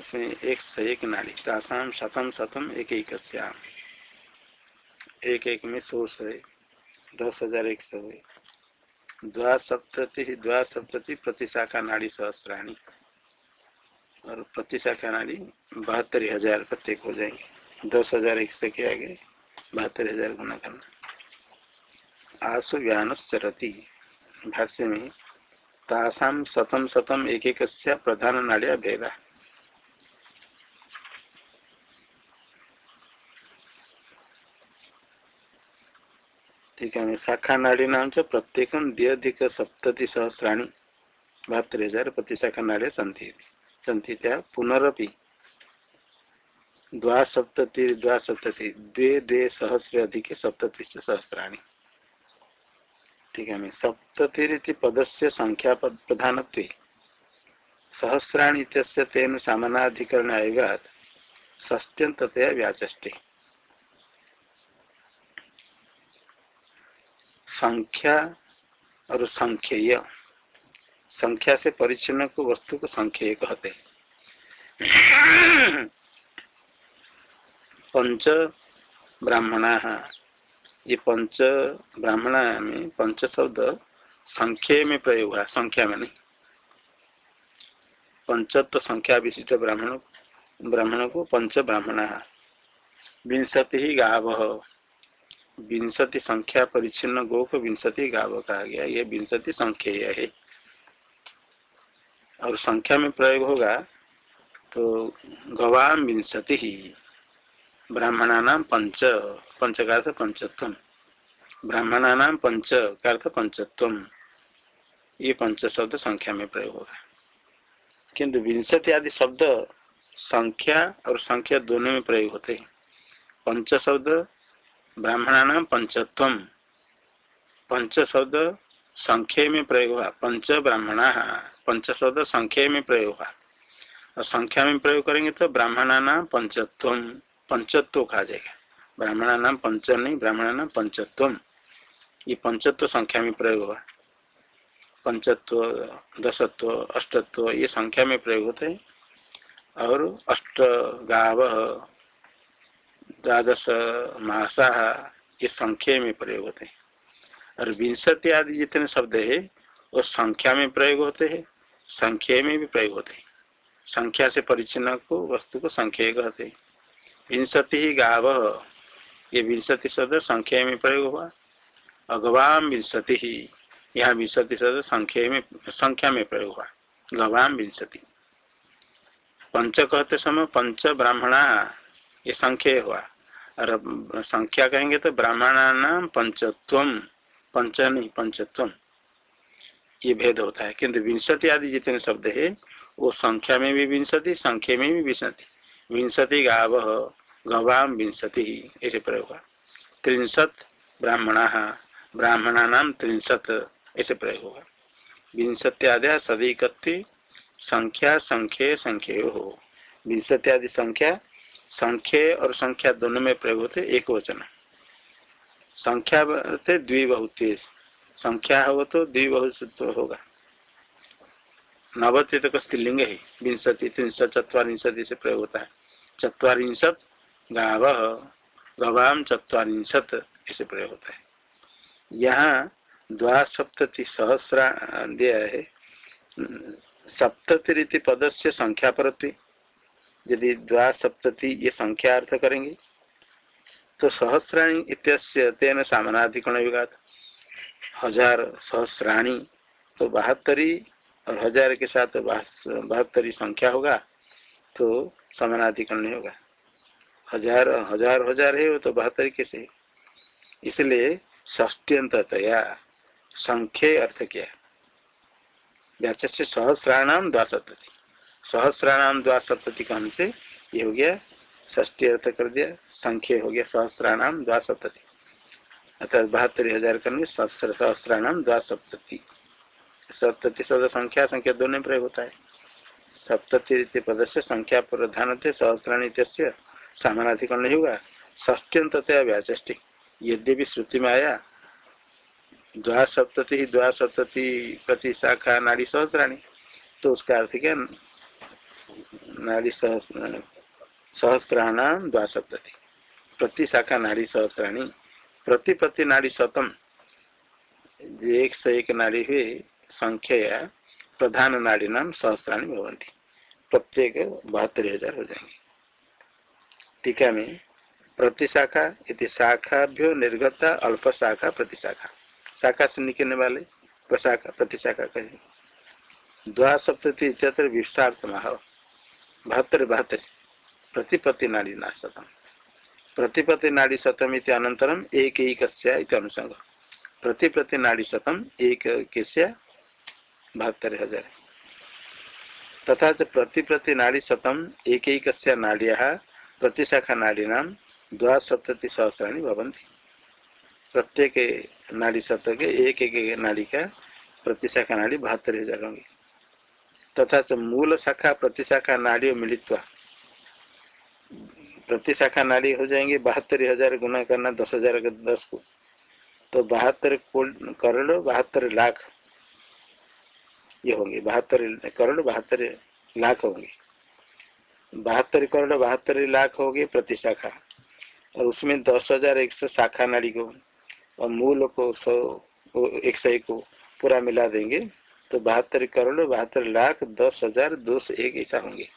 एक से एक नाड़ी तासाम शतम शतम एक एक एक एक में सौ से, दस हज़ार एक सौ। द्वासप्तति द्वासप्तति प्रतिशाखा नाड़ी सहस्राणी। और प्रतिशाखा नाड़ी बहत्तर हज़ार प्रत्येक हो जाएँगे। दस हज़ार एक सौ के आगे बहत्तर हज़ार गुना करना। आसु व्यान चरती भाष्य में, तासाम शतम शतम एक एक प्रधान नाड़िया भेदा ठीक है शाखा नाड़ी नाम से प्रत्येक द्व्यधिक सप्तति सहस्राणी बहत्तर हज़ार प्रति शाखा नाड़ी संति संति पुनरअपि द्वासप्तति द्वासप्तति द्वे द्वे सहस्र अधिक सप्तति सहस्राणी. ठीक है सप्तति पद संख्या प्रधान सहस्राणी तेन सामनाधिकरण आएगा ष्टंतया व्याचे संख्या और संख्यय। संख्या से परिचिन्न को वस्तु को संख्यय कहते पंच ब्राह्मणा। ये पंच ब्राह्मणा में पंच शब्द संख्या में प्रयोग हुआ संख्या में नहीं। पंचत्व संख्या विशिष्ट ब्राह्मण ब्राह्मण को पंच ब्राह्मणा। विंशति ही गाव। विंशति संख्या परिच्छिन्न गो को विंशति गाव कहा गया। यह विंशति संख्या है। और संख्या में प्रयोग होगा तो गवाम विंशति ही ब्राह्मणा नाम पंच पंच का अर्थ पंचत्व। ब्राह्मणा नाम पंच का अर्थ पंचत्व। ये पंच शब्द संख्या में प्रयोग होगा। किंतु विंशति आदि शब्द संख्या और संख्या दोनों में प्रयोग होते हैं। पंच शब्द ब्राह्मणानाम पंचत्व। पंच शब्द संख्य में प्रयोग। हुआ पंच ब्राह्मणा पंच शब्द संख्य में प्रयोग। हुआ और संख्या में प्रयोग करेंगे तो ब्राह्मणा नाम पंचत्व। पंचत्व कहा जाएगा। ब्राह्मणा नाम पंच नहीं ब्राह्मणा नाम पंचत्व। ये पंचत्व संख्या में प्रयोग हुआ पंचत्व, दशत्व, अष्टत्व ये संख्या में प्रयोग होते हैं। और अष्ट गाव द्वादश मासा ये संख्या में प्रयोग होते हैं। और विंशति आदि जितने शब्द है वो संख्या में प्रयोग होते हैं, संख्या में भी प्रयोग होते हैं। संख्या से परिचिन्न को, वस्तु को संख्या कहते हैं। विंशति ही गाव, ये विंशति शब्द संख्या में प्रयोग हुआ। अगवाम विंशति ही, यहाँ विंशति शब्द संख्या में संख्या में प्रयोग हुआ। गवाम विंशति। पंच कहते समय, पंच ब्राह्मणा ये संख्या हुआ। और संख्या कहेंगे तो ब्राह्मणा नाम पंचत्व पंच नहीं पंचत्व ये भेद होता है, किंतु विंशति आदि जितने शब्द है, वो संख्या में भी विंशति, संख्या में भी विंशति। विंशति गाव, गवाम विंशति, ऐसे प्रयोग हुआ। त्रिंशत ब्राह्मणा ब्राह्मणा नाम त्रिंशत, ऐसे प्रयोग होगा विंशत्यादि सदैकत्व संख्या, संख्य संख्य हो विंशत्यादि संख्या संख्या और संख्या दोनों में प्रयोग होते एक वचन संख्या से द्विबहुत्व संख्या हो तो द्विबहुत्व होगा। नवत्व तो स्त्रीलिंग है, विंशति, त्रिंशत, चतवारिंशत से प्रयोग होता है। चतवारिंशत गाव गवाम चतवारिंशत ऐसे प्रयोग होता है। यहाँ द्वासप्तति सहस्रा दिया है। सप्तति रीति पद से संख्या परत्वी यदि द्वासप्तति ये संख्या अर्थ करेंगे तो सहस्राणी इत्यस्य तेन सामनाधिकरण युगा हज़ार सहस्राणी तो बहत्तरी, और हज़ार के साथ बहत्तरी संख्या होगा तो समानाधिकरण नहीं होगा। हज़ार हज़ार हज़ार है वो तो बहत्तरी कैसे इसलिए ष्टियंतया संख्या अर्थ क्या। व्याच सहस्राणाम द्वासप्तति। सहस्राणाम द्वासप्तति कहने से ये हो गया ष्टी अर्थ कर दिया, संख्या हो गया सहस्राणाम द्वासप्तति। अर्थात बहत्तर हज़ार करने सहस्राणाम द्वासप्तति। सप्तति सप्तति शब्द संख्या संख्या दोनों प्रयोग होता है। सप्तति पद से संख्या प्रधान थे सहस्राणी सामानाधिकरण नहीं होगा। ष्टियंतया व्याचष्टि यद्यपि श्रुति में आया, द्वासप्तति ही द्वासप्तति प्रति शाखा नाड़ी सहस्राणी तो उसका अर्थ क्या नाड़ी सहस्राणाम द्वासप्तति। प्रति शाखा नाड़ी सहस्राणी प्रति प्रति नाड़ी शतम एक से एक नाड़ी हुए संख्या प्रधान नाड़ी नाम सहस्राणी भवंती प्रत्येक बहत्तर हज़ार हो जाएँगे। टीका में प्रतिशाखा इति शाखाभ्यो निर्गता अल्प शाखा प्रतिशाखा शाखा। से निकलने वाले प्रशाखा प्रतिशाखा कहे। द्वा सप्तति इतर विशार्थ मह बहत्तर बहत्तर। प्रतिपत्ति नाड़ी ना शतम प्रतिपत्ति नाड़ी शतम इति अनंतरम एक एक अनुसंग प्रतिप्रति नाड़ी शतम एक बहत्तर हज़ार। तथा प्रति प्रति नाड़ी शतम एक एक नाड़िया प्रतिशाखा नाड़ी नाम द्वासप्तति सहस्राणी भवंती प्रत्येक नाड़ी सत्य के एक एक नाड़ी का प्रतिशाखा नाड़ी बहत्तर हज़ार होंगे। तथा मूल शाखा प्रतिशाखा नाड़ी मिलित्वा। प्रतिशाखा नाड़ी हो जाएँगे बहत्तर हज़ार गुना करना, दस हज़ार दस को। तो बहत्तर करोड़, बहत्तर लाख ये होंगे। बहत्तर करोड़, बहत्तर लाख होंगे। बहत्तर करोड़, बहत्तर लाख हो गए प्रति शाखा। और उसमें दस हज़ार एक सौ शाखा नाड़ी को और मूल को सौ, एक सौ एक को पूरा मिला देंगे। तो बहत्तर करोड़, बहत्तर लाख, दस हज़ार दो सौ एक ऐसा होंगे।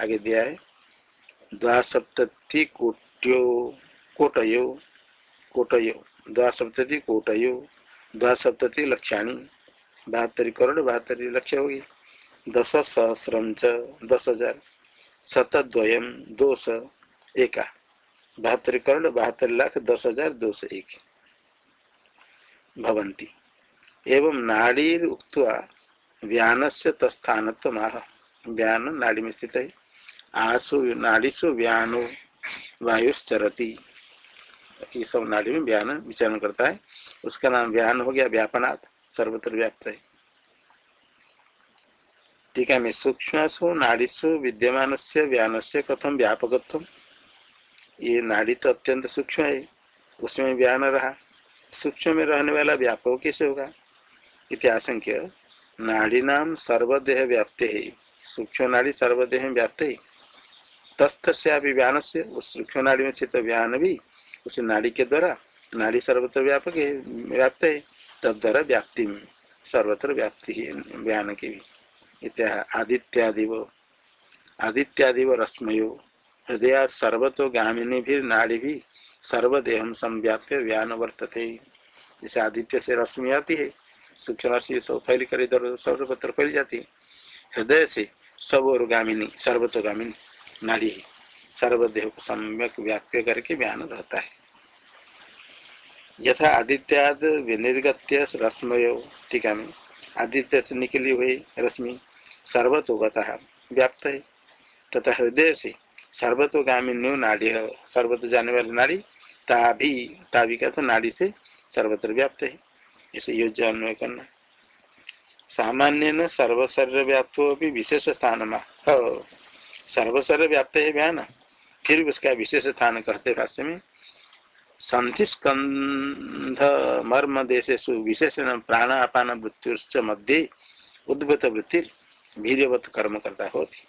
आगे दिया है, द्वासप्तति कोट्यो, कोटयो कोटयो, द्वासप्तति कोटयो, द्वासप्तति लक्षाणी, बहत्तर करोड़, बहत्तर लक्ष्य होगी। दस सहस्रम च, दस हज़ार शतद्वयम दो सौ एका। बहत्तर करोड़, बहत्तर लाख, दस हज़ार दो सौ एक। भवंती एवं नाड़ी उक्त व्यान से तस्थान आह व्यान, नाड़ी में स्थित है। आसु, नाड़ीसु व्यानो, वायुश्चरती। ये सब नाड़ी में व्यान विचरण करता है। उसका नाम व्यान हो गया व्यापनाथ सर्वत्र व्याप्त है। ठीक है, मैं सूक्ष्म नाड़ीसु विद्यमान से व्यान से कथम व्यापकत्व? ये नाड़ी तो अत्यंत सूक्ष्म है। उसमें व्यान रहा। सूक्ष्म में रहने वाला व्यापक कैसे होगा? इतिहासंख्य नाड़ी नाम सर्वदेह व्याप्त। है सूक्ष्म नाड़ी सर्वदेह में व्याप्त। है तस्थ से अभी व्यान से उस सूक्ष्म नाड़ी में स्थित व्यान भी, उस नाड़ी के द्वारा नाड़ी सर्वत्र व्यापक है व्याप्त। है तद द्वारा व्याप्ति, सर्वत्र व्याप्ति है, व्यान की भी। इत्या आदित्यादिव आदित्यादिव रश्मयो। हृदय सर्वतो गामिनी भी, नाड़ी भी, सर्वदेह संव्याप्य व्यान वर्तते। जैसे आदित्य से रश्मि आती है सूक्ष्म राशि सब फैल कर इधर सर्वत्र फैल जाती है। हृदय से सब और गामिनी सर्वतोगामिनी नाड़ी है। सर्वदेह को सम्यक व्याप्य करके व्यान रहता है। यथा आदित्याद विनिर्गत्य रश्मयो टीका में आदित्य से निकली हुई रश्मि सर्वतोगता व्याप्त है। तथा हृदय से सर्वतोगामिन्यो नाड़ी सर्वत जाने वाली नाड़ी ताभी ताभी का तो नाड़ी से सर्वत्र व्याप्त है। इसे योज्य अन्वय करना। सामान्य न सर्वशरीर व्याप्त भी विशेष स्थान में सर्वशरीर व्याप्त है बयान फिर उसका विशेष स्थान कहते भाष्य में संधि स्कंध मर्म देशेषु विशेषण प्राण अपान वृत्ति मध्य उद्भूत वृत्ति वीरवत कर्म करता होती।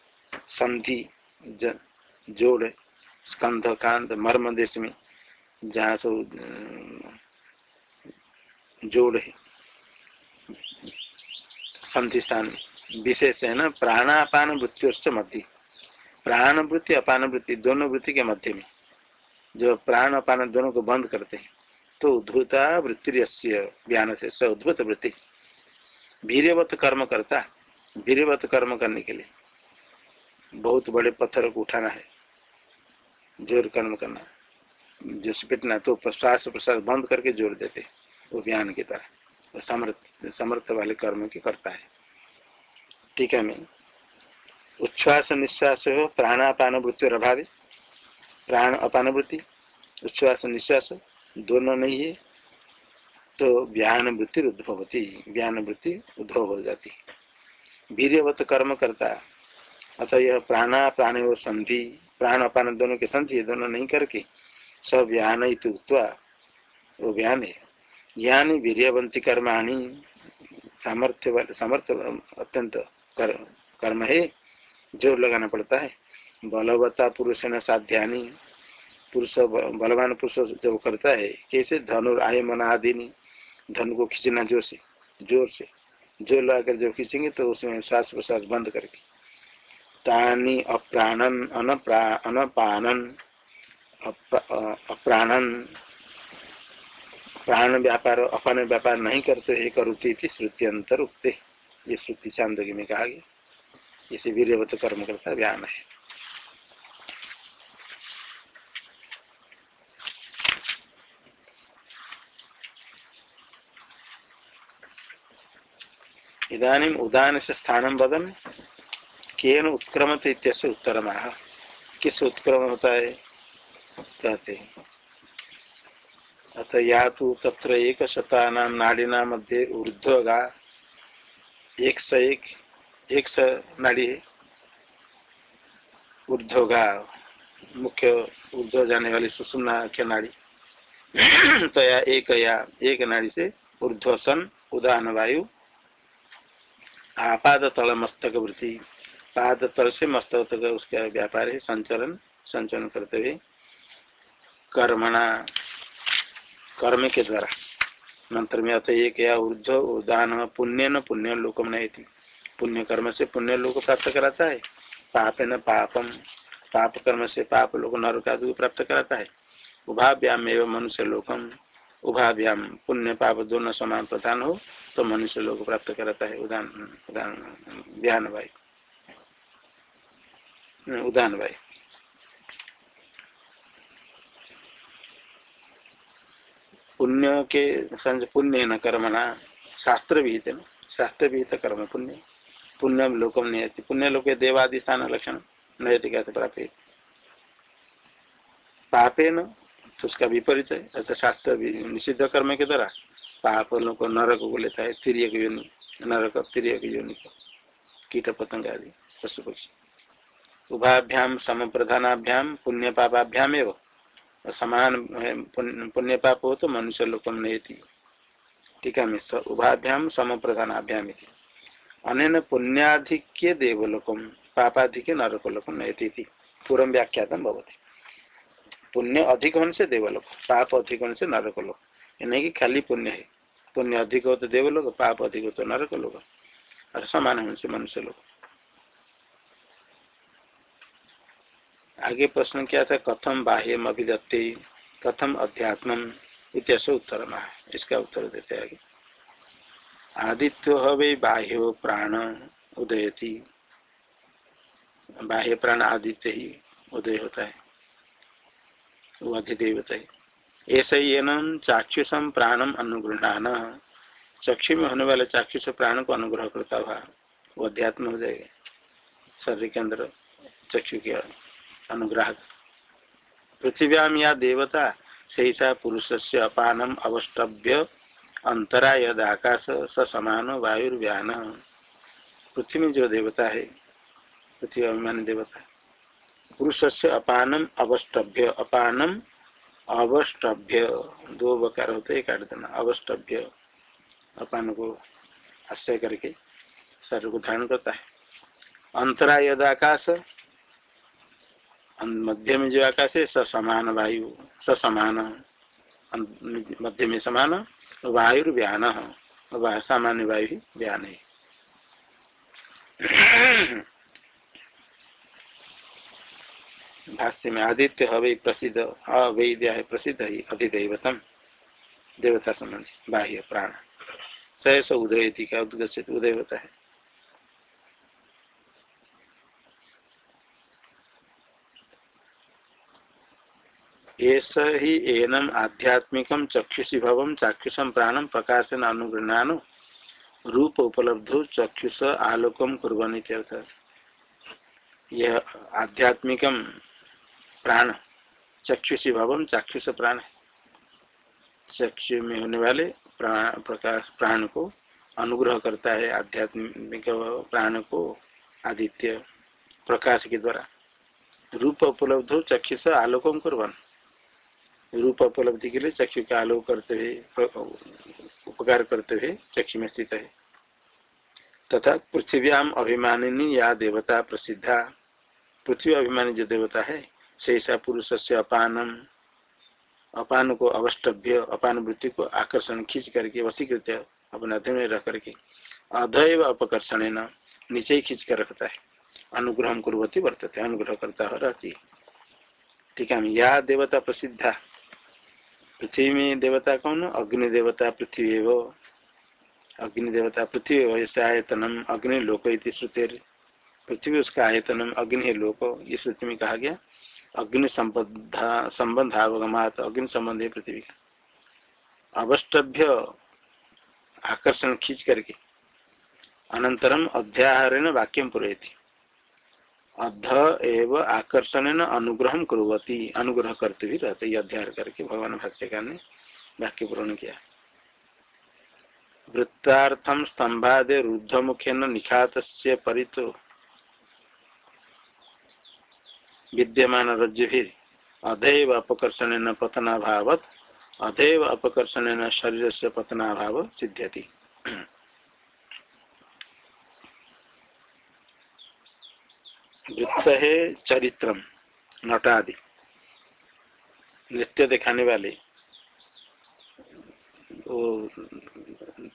संधि जोड़ स्कंध कांत मर्म देश में जहाँ सब जोड़ है। संधिस्थान विशेष है ना, प्राणापान वृत्ति मध्य। प्राण वृत्ति, अपान वृत्ति, दोनों वृत्ति के मध्य में। जो प्राण, अपान दोनों को बंद करते हैं तो उद्भुता वृत्ति ज्ञान से, स उद्भुत वृत्ति। वीरवत कर्म करता वीरवत कर्म करने के लिए। बहुत बड़े पत्थर को उठाना है, ज़ोर कर्म करना। जो पिटना तो प्रश्वास प्रश्वास बंद करके जोड़ देते वो ज्ञान की तरह। समर्थ समर्थ वाले कर्म की करता है। ठीक है, मैं। उच्छ्वास निश्वास हो प्राणापान वृत्ति और अभावी। प्राण अपान वृत्ति उच्छ्वास निश्वास दोनों नहीं है। तो ज्ञान वृत्ति उद्भव होती ज्ञान वृत्ति उद्भव हो जाती। वीरवत कर्म करता, अतः यह प्राणा, प्राण और संधि, प्राण अपान दोनों के संधि दोनों नहीं करके सब व्यान वो व्यान है। ज्ञान वीरवंती कर्माणी सामर्थ्य सामर्थ्य अत्यंत कर, कर्म है ज़ोर लगाना पड़ता है। बलवता पुरुष न साध्यानी पुरुष बलवान पुरुष जब करता है कैसे धनुर आय मन आदि धन को खींचना ज़ोर से ज़ोर से ज़ोर लगाकर जब खींचेंगे तो उसमें श्वास प्रश्वास बंद करके। तानी अप्राणन अनप्रा अनपानन अप्राणन प्राण व्यापार अपान व्यापार नहीं करते है करुती श्रुति अंतर उगते ये श्रुति चांदोगी में कहा गया। इसे वीरवत कर्म करता व्यान है। इधानी उदान से स्थान बदन केन उत्क्रमत उत्तर माह किस उत्क्रम होता है कहते हैं। अथ या तो तत्र एक शता नाड़ीना मध्य ऊर्ध्वगा एक स एक एक स नाड़ी ऊर्ध्वगा मुख्य ऊर्ध्व जाने वाली सुषुम्ना के नाड़ी। तो या एक या एक नाड़ी से ऊर्ध्वसन उदाहरण वायु आपाद तल मस्तक वृत्ति पाद तल से मस्तक तक उसका व्यापार है संचलन संचलन करते हुए कर्मणा कर्म के द्वारा। मंत्र में अतः या ऊर्ध उदान, पुण्य न पुण्य लोकम नहीं पुण्य कर्म से पुण्य लोक प्राप्त कराता है। पाप न पापम, पाप कर्म से पाप लोग नरक आदि प्राप्त कराता है। उभाव्याम एवं मनुष्य लोकम उभाव्याम पुण्य पाप दोनों समान प्रधान हो तो मनुष्य लोग प्राप्त कराता है। उदान उदान व्यान भाई। उदान भाई। पुण्य के संज पुण्य न कर्मणा, शास्त्र विहित न? शास्त्र विहित कर्म पुण्य। पुण्य लोकम नहीं पुण्य लोक देवादि स्थान लक्षण नैति कैसे प्राप्त पापे न? तो उसका विपरीत है। ऐसा शास्त्र निषिद्ध कर्म के द्वारा पाप लोग को नरक को लेता है तिरक योनि। नरक तिरक योनि को। कीट, पतंग आदि, पशु पक्षी। उभाभ्याम सम प्रधानाभ्याम पुण्य पापाभ्याम एवं। समान पुण्य पाप हो तो मनुष्य लोकम नहीं टीका में उभाभ्याम सम प्रधानाभ्याम अन पुण्याधिक्य देवलोकम पापाधिक्य नरकोलोकम नहीं पूर्व व्याख्यातम भवती। पुण्य अधिक होने से देवलोक, पाप अधिक होने से नरकोलोक। नहीं कि खाली पुण्य है। पुण्य अधिक हो तो देवलोक, पाप अधिक हो तो नरकोलोक। और समान होने से मनुष्य लोग आगे प्रश्न क्या था कथम बाह्यम अभिदत्ते कथम अध्यात्म इतिहास उत्तर इसका उत्तर देते आगे। आदित्य हवे बाह्य प्राण उदयती। बाह्य प्राण आदित्य ही उदय होता है। वो अधिदेवता है। ऐसा ही चाक्षुषम प्राणम अनुग्रहण चक्षु में होने वाले चाक्षुष प्राण को अनुग्रह करता हुआ वो अध्यात्म हो जाएगा। शरीर के अंदर चक्षु के अनुग्राहक पृथ्व्याम या देवता, सैसा पुरुष से अपानम अवस्टभ्य अंतरा यद आकाश स समान वायुर्व्यान। पृथ्वी में जो देवता है, पृथ्वी अभिमान देवता पुरुष से अपानम अवस्टभ्य अपानम अवस्टभ्य दो बकार होते हैं काट देना अवस्टभ्य अपान को आश्रय करके शरीर को धारण करता है। अंतरा यद आकाश मध्य में जो आकाश है समान, वायु समान मध्य में समान, वायु व्यान सामान्य वायु ही व्यान है। भाष्य में आदित्य हवे प्रसिद्ध, अवैद्य प्रसिद्ध ही, अधिदेवतम, देवता संबंधी बाह्य प्राण। सहस उदय का उदगछित उदय होता है एस ही एनम आध्यात्मिक चक्षुषी भव चाक्षुषम प्राणम प्रकाशन अनुगृणानु रूप उपलब्ध चक्षुष आलोकम कुर्बन यह आध्यात्मिक प्राण, चक्षुषी भवम चाक्षुष प्राण चक्षु में होने वाले प्राण प्रकाश प्राण को अनुग्रह करता है आध्यात्मिक प्राण को आदित्य प्रकाश के द्वारा। रूप उपलब्ध चक्षुष आलोकम कुर्बन रूप उपलब्धि के लिए चक्षु का आलोक करते हुए उपकार करते हुए चक्षु में स्थित है। तथा पृथ्व्याम अभिमानिनी या देवता प्रसिद्धा। पृथ्वी अभिमानी जो देवता है शेषा पुरुष से अपानम, अपान को अवस्टभ्य अपान वृत्ति को आकर्षण खींच करके वसीकृत अपने अध्ययन में रह करके अधैव अपकर्षण न नीचे ही खींच कर रखता है। अनुग्रह कुरती वर्तते, अनुग्रह करता है रहती। ठीक है या देवता प्रसिद्धा पृथ्वी में देवता कौन अग्नि देवता पृथ्वी वो। अग्नि देवता पृथ्वी वैसे आयतनम अग्नि लोक श्रुतिर। पृथ्वी उसका आयतनम अग्नि है लोक, ये श्रुति में कहा गया। अग्नि संबंधा संबंधावगमात अग्नि संबंध है पृथ्वी का। अवस्टभ्य आकर्षण खींच करके अनंतरम अध्याहारेण वाक्यम पुरती अध एव आकर्षण न अनुग्रह कुरती अनुग्रह करते भी रहते, ये अध्याय करके भगवान भाष्यकार ने वाक्य पूर्ण किया। वृत्तार्थम स्तंभादे रुद्ध मुखेन निखात परितो। विद्यमान रज्जु अधैव अपकर्षण पतनाभावत, अधैव अपकर्षण शरीर से पतनाभाव सिद्ध्यति। वृत्त है चरित्रम नटादि। नृत्य दिखाने वाले। वो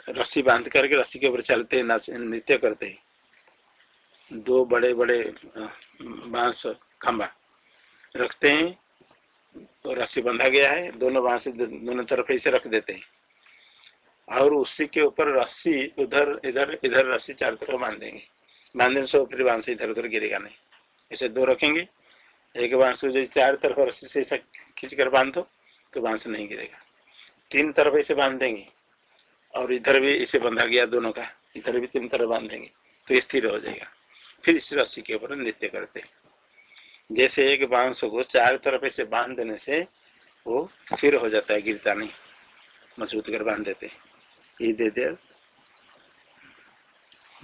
रस्सी बाँध करके रस्सी के ऊपर चलते हैं नृत्य करते। हैं दो बड़े बड़े बाँस खंबा रखते हैं। तो रस्सी बंधा गया है, दोनों बाँस दोनों तरफ़ ऐसे रख देते हैं। और उसी के ऊपर रस्सी उधर, इधर इधर रस्सी चारों तरफ़ बाँध देंगे बांधने से फिर बाँस इधर उधर गिरेगा नहीं। ऐसे दो रखेंगे। एक बाँस को जो चार तरफ़ रस्सी से ऐसा खींच कर बाँध दो तो बाँस नहीं गिरेगा। तीन तरफ़ ऐसे बाँध देंगे और इधर भी इसे बंधा गया दोनों का। इधर भी तीन तरफ़ बाँध देंगे तो स्थिर हो जाएगा। फिर इस रस्सी के ऊपर नृत्य करते हैं। जैसे एक बाँस को चार तरफ़ ऐसे बाँध देने से वो स्थिर हो जाता है, गिरता नहीं। मज़बूत कर बाँध देते ये दे दे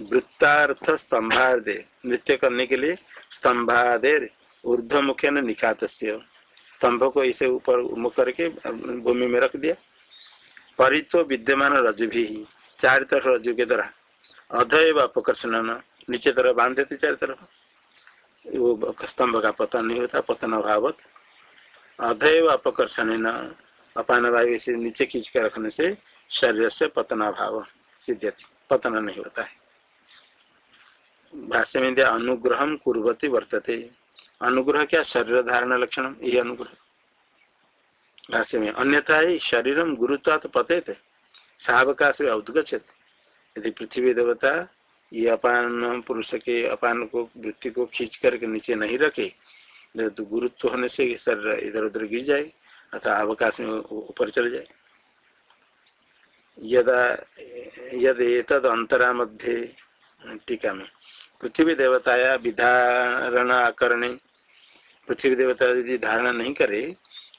वृत्तार्थ स्तंभार्दे नृत्य करने के लिए स्तंभादेर ऊर्ध मुखे न निखात स्तंभ को इसे ऊपर मुख करके भूमि में रख दिया। परितो विद्यमान रजु भी चार तरफ़ रजु के द्वारा। अधैव अपकर्षण नीचे तरफ़ बाँध देते चार तरफ़। वो स्तंभ का पतन नहीं होता, पतन अभावत। अधैव अपकर्षण न अपान वायु से नीचे खींच कर रखने से शरीर से पतन अभाव सिद्ध पतन नहीं होता है। भाष्य में दिया अनुग्रह कुरती वर्तते। अनुग्रह क्या? शरीर धारण लक्षण, ये अनुग्रह। भाष्य में अन्यथा ही शरीरम गुरुत्वात पते थे सावकाश उदगछत यदि पृथ्वी देवता ये अपान पुरुष के अपान को वृत्ति को खींच करके नीचे नहीं रखे तो गुरुत्व होने से शरीर इधर उधर गिर जाए अथवा अवकाश में ऊपर चले जाए। यदा, यद एतद अंतरा मध्य टीका में पृथ्वी देवताया विधारण करने पृथ्वी देवता यदि धारणा नहीं करे,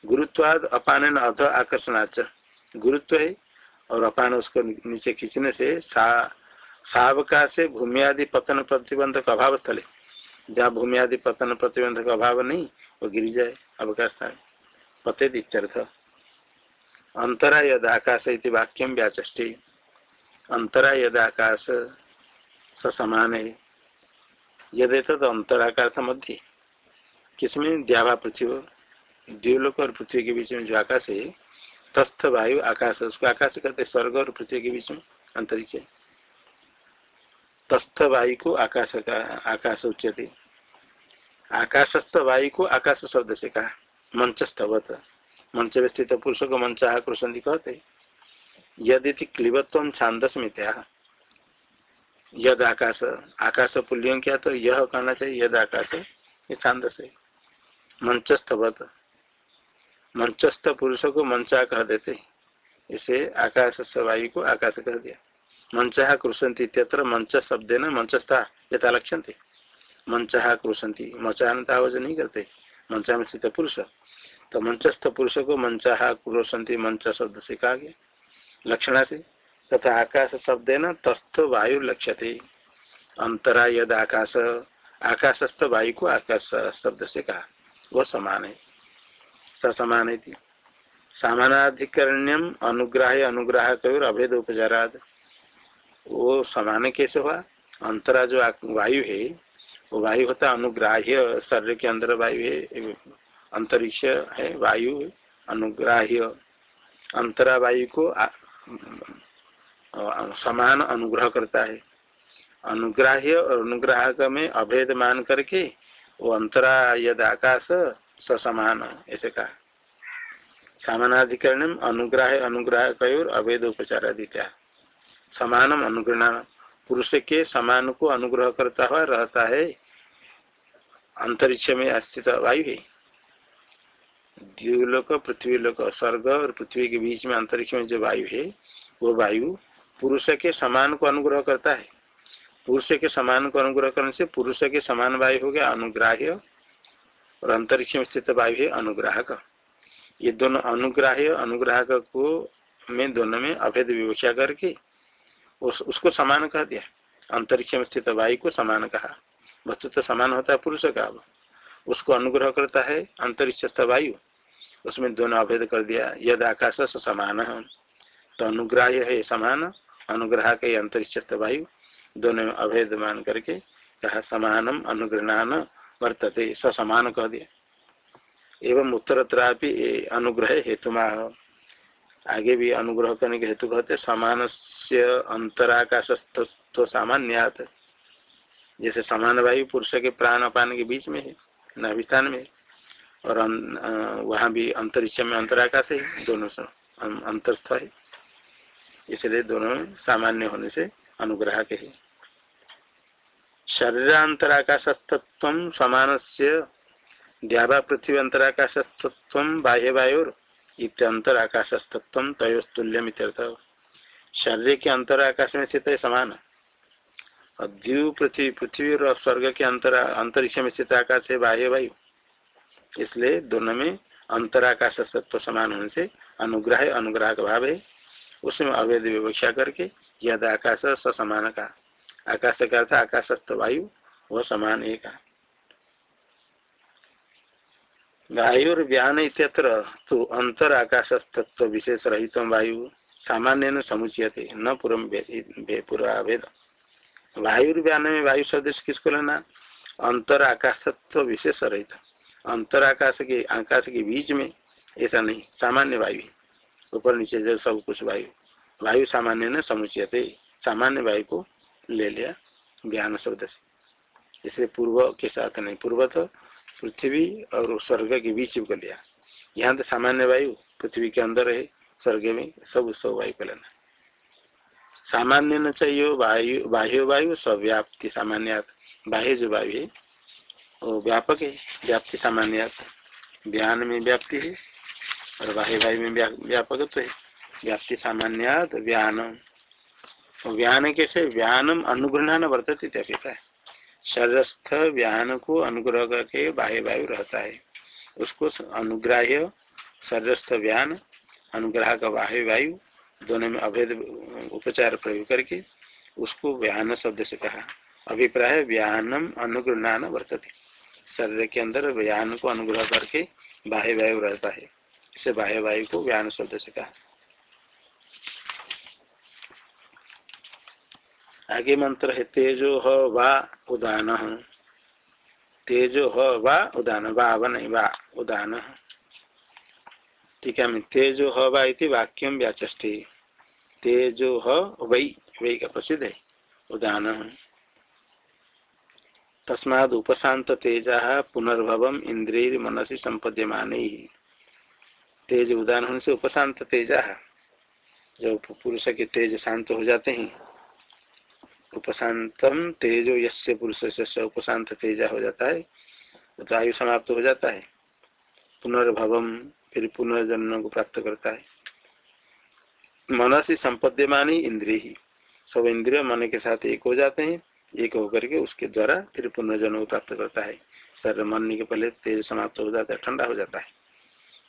गुरुत्वाद अपान अध आकर्षणाच। गुरुत्व है और अपान उसको नीचे खींचने से सावका से भूमि आदि पतन प्रतिबंधक अभाव स्थले। जहाँ भूमि आदि पतन प्रतिबंधक अभाव नहीं, वो गिर जाए, अवकाश स्थान पते इत्यर्थ अंतरा यद आकाश वाक्यम व्याचे अंतरा यद आकाश समान है। यदि तो अंतराकार मध्य किसमें द्यावा पृथ्वी द्व्योलोक और पृथ्वी के बीच में जो आकाश है, तस्थ वायु आकाश, उसको आकाश कहते स्वर्ग और पृथ्वी के बीच में, अंतरिक्ष तस्थ वायु को आकाश का, आकाश उच्चते आकाशस्थ वायु को आकाश शब्द से कहा, मंचस्थवत। मंच में स्थित पुरुष को मंच आक्रोशन कहते यदि क्लिबत्व छांदस मित्या यद आकाश आकाश पुल्यों क्या तो यह कहना चाहिए, यद आकाश ये छांद से मंचस्थवत। मंचस्थ पुरुषों को मंचा कह देते इसे आकाश सवाई को आकाश कह दिया। मंचा कृषंती इत्यत्र मंच शब्द न मंचस्था, यथा लक्ष्यंते मंचा कृषंती मचानता आवाज़ नहीं करते। मंचा में स्थित पुरुष। तो मंचस्थ पुरुष को मंचा कुरोसंती मंच शब्द से कहा गया। लक्षणा से। तथा आकाश शब्द न तस्थ वायु लक्ष्य थे अंतरा यद आकाश, आकाशस्थ वायु को आकाश शब्द से कहा। वो समान है। समान है सामानाधिकरण्यम अनुग्राह अनुग्राह कयोर अभेद उपचाराद। वो समान कैसे हुआ? अंतरा जो वायु है, वो वायु होता है अनुग्राह्य, शरीर के अंदर वायु है अंतरिक्ष है, वायु अनुग्राह्य। अंतरा वायु को समान अनुग्रह करता है। अनुग्राह्य और अनुग्राहक में अभेद मान करके वो अंतरा यद आकाश समान ऐसे कहा। सामानाधिकरण अनुग्राह अनुग्राह कयोर अभेद उपचार दित्या समानम अनुग्रहण। पुरुष के समान को अनुग्रह करता हुआ रहता है। अंतरिक्ष में अस्थित वायु है। द्यूलोक पृथ्वी लोक स्वर्ग और पृथ्वी के बीच में अंतरिक्ष में जो वायु है, वो वायु पुरुष के समान को अनुग्रह करता है। पुरुष के समान को अनुग्रह करने से पुरुष के समान वायु हो गया अनुग्राह्य और अंतरिक्ष में स्थित वायु है अनुग्राहक। ये दोनों अनुग्राह्य अनुग्राहक को में दोनों में अभेद विवक्षा करके उस, उसको समान कह दिया। अंतरिक्ष में स्थित वायु को समान कहा। वस्तु तो समान होता है पुरुष का उसको अनुग्रह करता है अंतरिक्ष वायु। उसमें दोनों अभेद कर दिया। यद आकाश समान तो अनुग्राह्य है समान। अनुग्रह के अंतरिक्ष वायु दोनों अभेद मान करके कहा समानम अनुग्रहण वर्तते स समान कह दिया। एवं उत्तरत्रापि अनुग्रह हेतु आगे भी अनुग्रह करने के हेतु कहते समान से अंतराकाश तो सामान्यात। जैसे समान वायु पुरुष के प्राण अपान के बीच में है, नाभिस्थान में और वहाँ भी अंतरिक्ष में अंतराकाश है, दोनों अंतरस्थ है। इसलिए दोनों सामान्य होने से अनुग्रह के है। शरीरांतराकाशस्तत्व समान से द्यावा पृथ्वी अंतराकाशस्तत्व बाह्य वायुर इतंतराकाशस्तत्व तयोस्तुल्यम शरीर के अंतराकाश में स्थित है समान। द्यू पृथ्वी पृथ्वी और स्वर्ग के अंतर, अंतरिक्ष में स्थित आकाश है बाह्य वायु इसलिए दोनों में अंतराकाश तत्व समान होने से अनुग्रह अनुग्रह का भाव है। उसमें अवैध विवक्षा करके यद आकाश स समान का आकाश का अर्थ आकाशस्थ वायु वह समान एक वायुर्व्यान तो अंतर आकाशस्तत्व विशेष रहित वायु सामान्य न समुचियते न पूरा भेद। वायुर्व्यान में वायु सदस्य किसको लेना? अंतर आकाशत्व विशेष रहित। अंतर आकाश के आकाश के बीच में ऐसा नहीं, सामान्य वायु ऊपर नीचे जो सब कुछ वायु वायु सामान्य न समुचियते सामान्य वायु को ले लिया, ज्ञान शब्द से। इसलिए पूर्व के साथ नहीं पूर्व तो पृथ्वी और स्वर्ग के बीच को लिया। यहाँ तो सामान्य वायु, पृथ्वी के अंदर है, स्वर्ग में सब सब वायु को लेना। सामान्य न चाहिए, वायु, बाह्य वायु स्व्याप्ति सामान्य बाह्य जो वायु है, वो व्यापक है, व्याप्ति सामान्य व्यान में व्याप्ति है और बाह्य वायु में व्यापक तो है। व्याप्ति सामान्य व्यान व्यान कैसे? व्यानम अनुग्रहण वर्तते अभिप्राय है। शरीरस्थ व्यान को अनुग्रह करके बाह्य वायु रहता है। उसको अनुग्राह्य शरीरस्थ व्यान अनुग्रह का बाह्य वायु दोनों में अभेद, उपचार प्रयोग करके उसको व्यान शब्द से कहा। अभिप्राय, व्यानम अनुग्रहण वर्तते। शरीर के अंदर व्यान को अनुग्रह करके बाह्य वायु रहता है। इसे बाह्य वायु को व्यान शब्द से कहा। आगे मंत्र है, तेजो ह वा उदान तेजो ह वा उदान, वा नहीं, वा उदान ठीक है तेजो ह वा इति वाक्यम व्याचे तेजो ह वै वै का प्रसिद्ध है, उदान तस्माद उपशांत तेजा पुनर्भव इंद्रिय मनसी संपद्यमान। तेज उदान होने से उपशांत तेजा जब पुरुष के तेज शांत हो जाते हैं, उपशांतम तेजो यस्य पुरुष से उपशांत तेजा हो जाता है तो आयु समाप्त हो जाता है। पुनर्भवम फिर पुनर्जन्म को प्राप्त करता है। मन से संपद्यमानी इंद्रिय। ही सब इंद्रिय मन के साथ एक हो जाते हैं, एक होकर के उसके द्वारा फिर पुनर्जन्म को प्राप्त करता है। सर मन के पहले तेज समाप्त हो जाता है, ठंडा हो जाता है।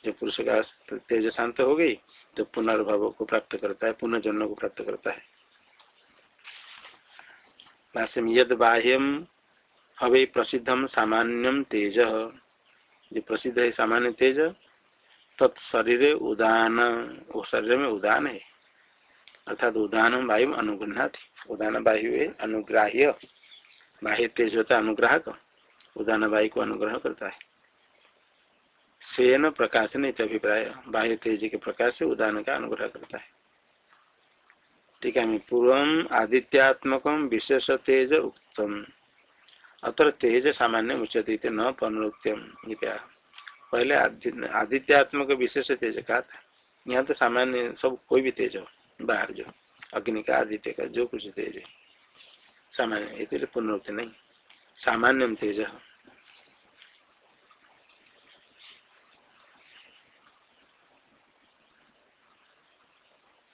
जब पुरुष का तेज शांत हो गई तो पुनर्भव को प्राप्त करता है, पुनर्जन्म को प्राप्त करता है। यद बाह्यम हवे प्रसिद्धम सामान्यम तेज। जो प्रसिद्ध है सामान्य तेज तत्शरीर उदान, वो शरीर में उदान है। अर्थात उदान वायु अनुग्रह थी उदान वायु अनुग्राह्य। बाह्य तेज होता अनुग्राहक। उदान वायु को अनुग्रह करता है। सेन प्रकाश ने अभिप्राय, बाह्य तेज के प्रकाश से उदाहरण का अनुग्रह करता है। ठीक है पूर्व आदित्यात्मक विशेष तेज उत्तम अत्र तेज सामान्य उचित न पुनरुक्त्यम पहले आदित्यात्मक विशेष तेज कहा था। यहाँ तो सामान्य सब कोई भी तेज हो, बाहर जो, अग्नि का आदित्य का जो कुछ तेज है। सामान्य इसलिए पुनरुक्ति नहीं सामान्य तेज